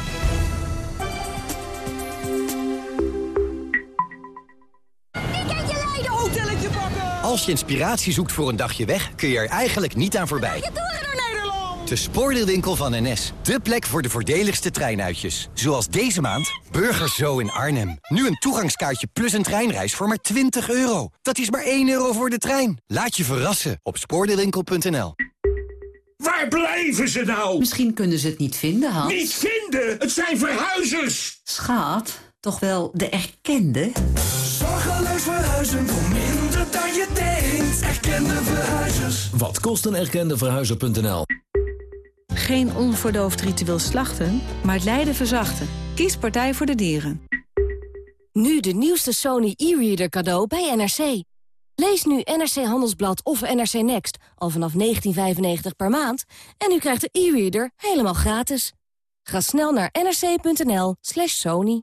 Als je inspiratie zoekt voor een dagje weg, kun je er eigenlijk niet aan voorbij. De spoordeelwinkel van NS. De plek voor de voordeligste treinuitjes. Zoals deze maand Burgers Zo in Arnhem. Nu een toegangskaartje plus een treinreis voor maar 20 euro. Dat is maar 1 euro voor de trein. Laat je verrassen op spoordeelwinkel.nl. Waar blijven ze nou? Misschien kunnen ze het niet vinden, Hans. Niet vinden! Het zijn verhuizers! Schaat, toch wel de erkende? Zorgeloos verhuizen voor minder dan je denkt. Erkende verhuizers. Wat kost een erkende verhuizer.nl? Geen onverdoofd ritueel slachten, maar het lijden verzachten. Kies Partij voor de Dieren. Nu de nieuwste Sony e-reader cadeau bij NRC. Lees nu NRC Handelsblad of NRC Next al vanaf 19,95 per maand... en u krijgt de e-reader helemaal gratis. Ga snel naar nrc.nl slash sony.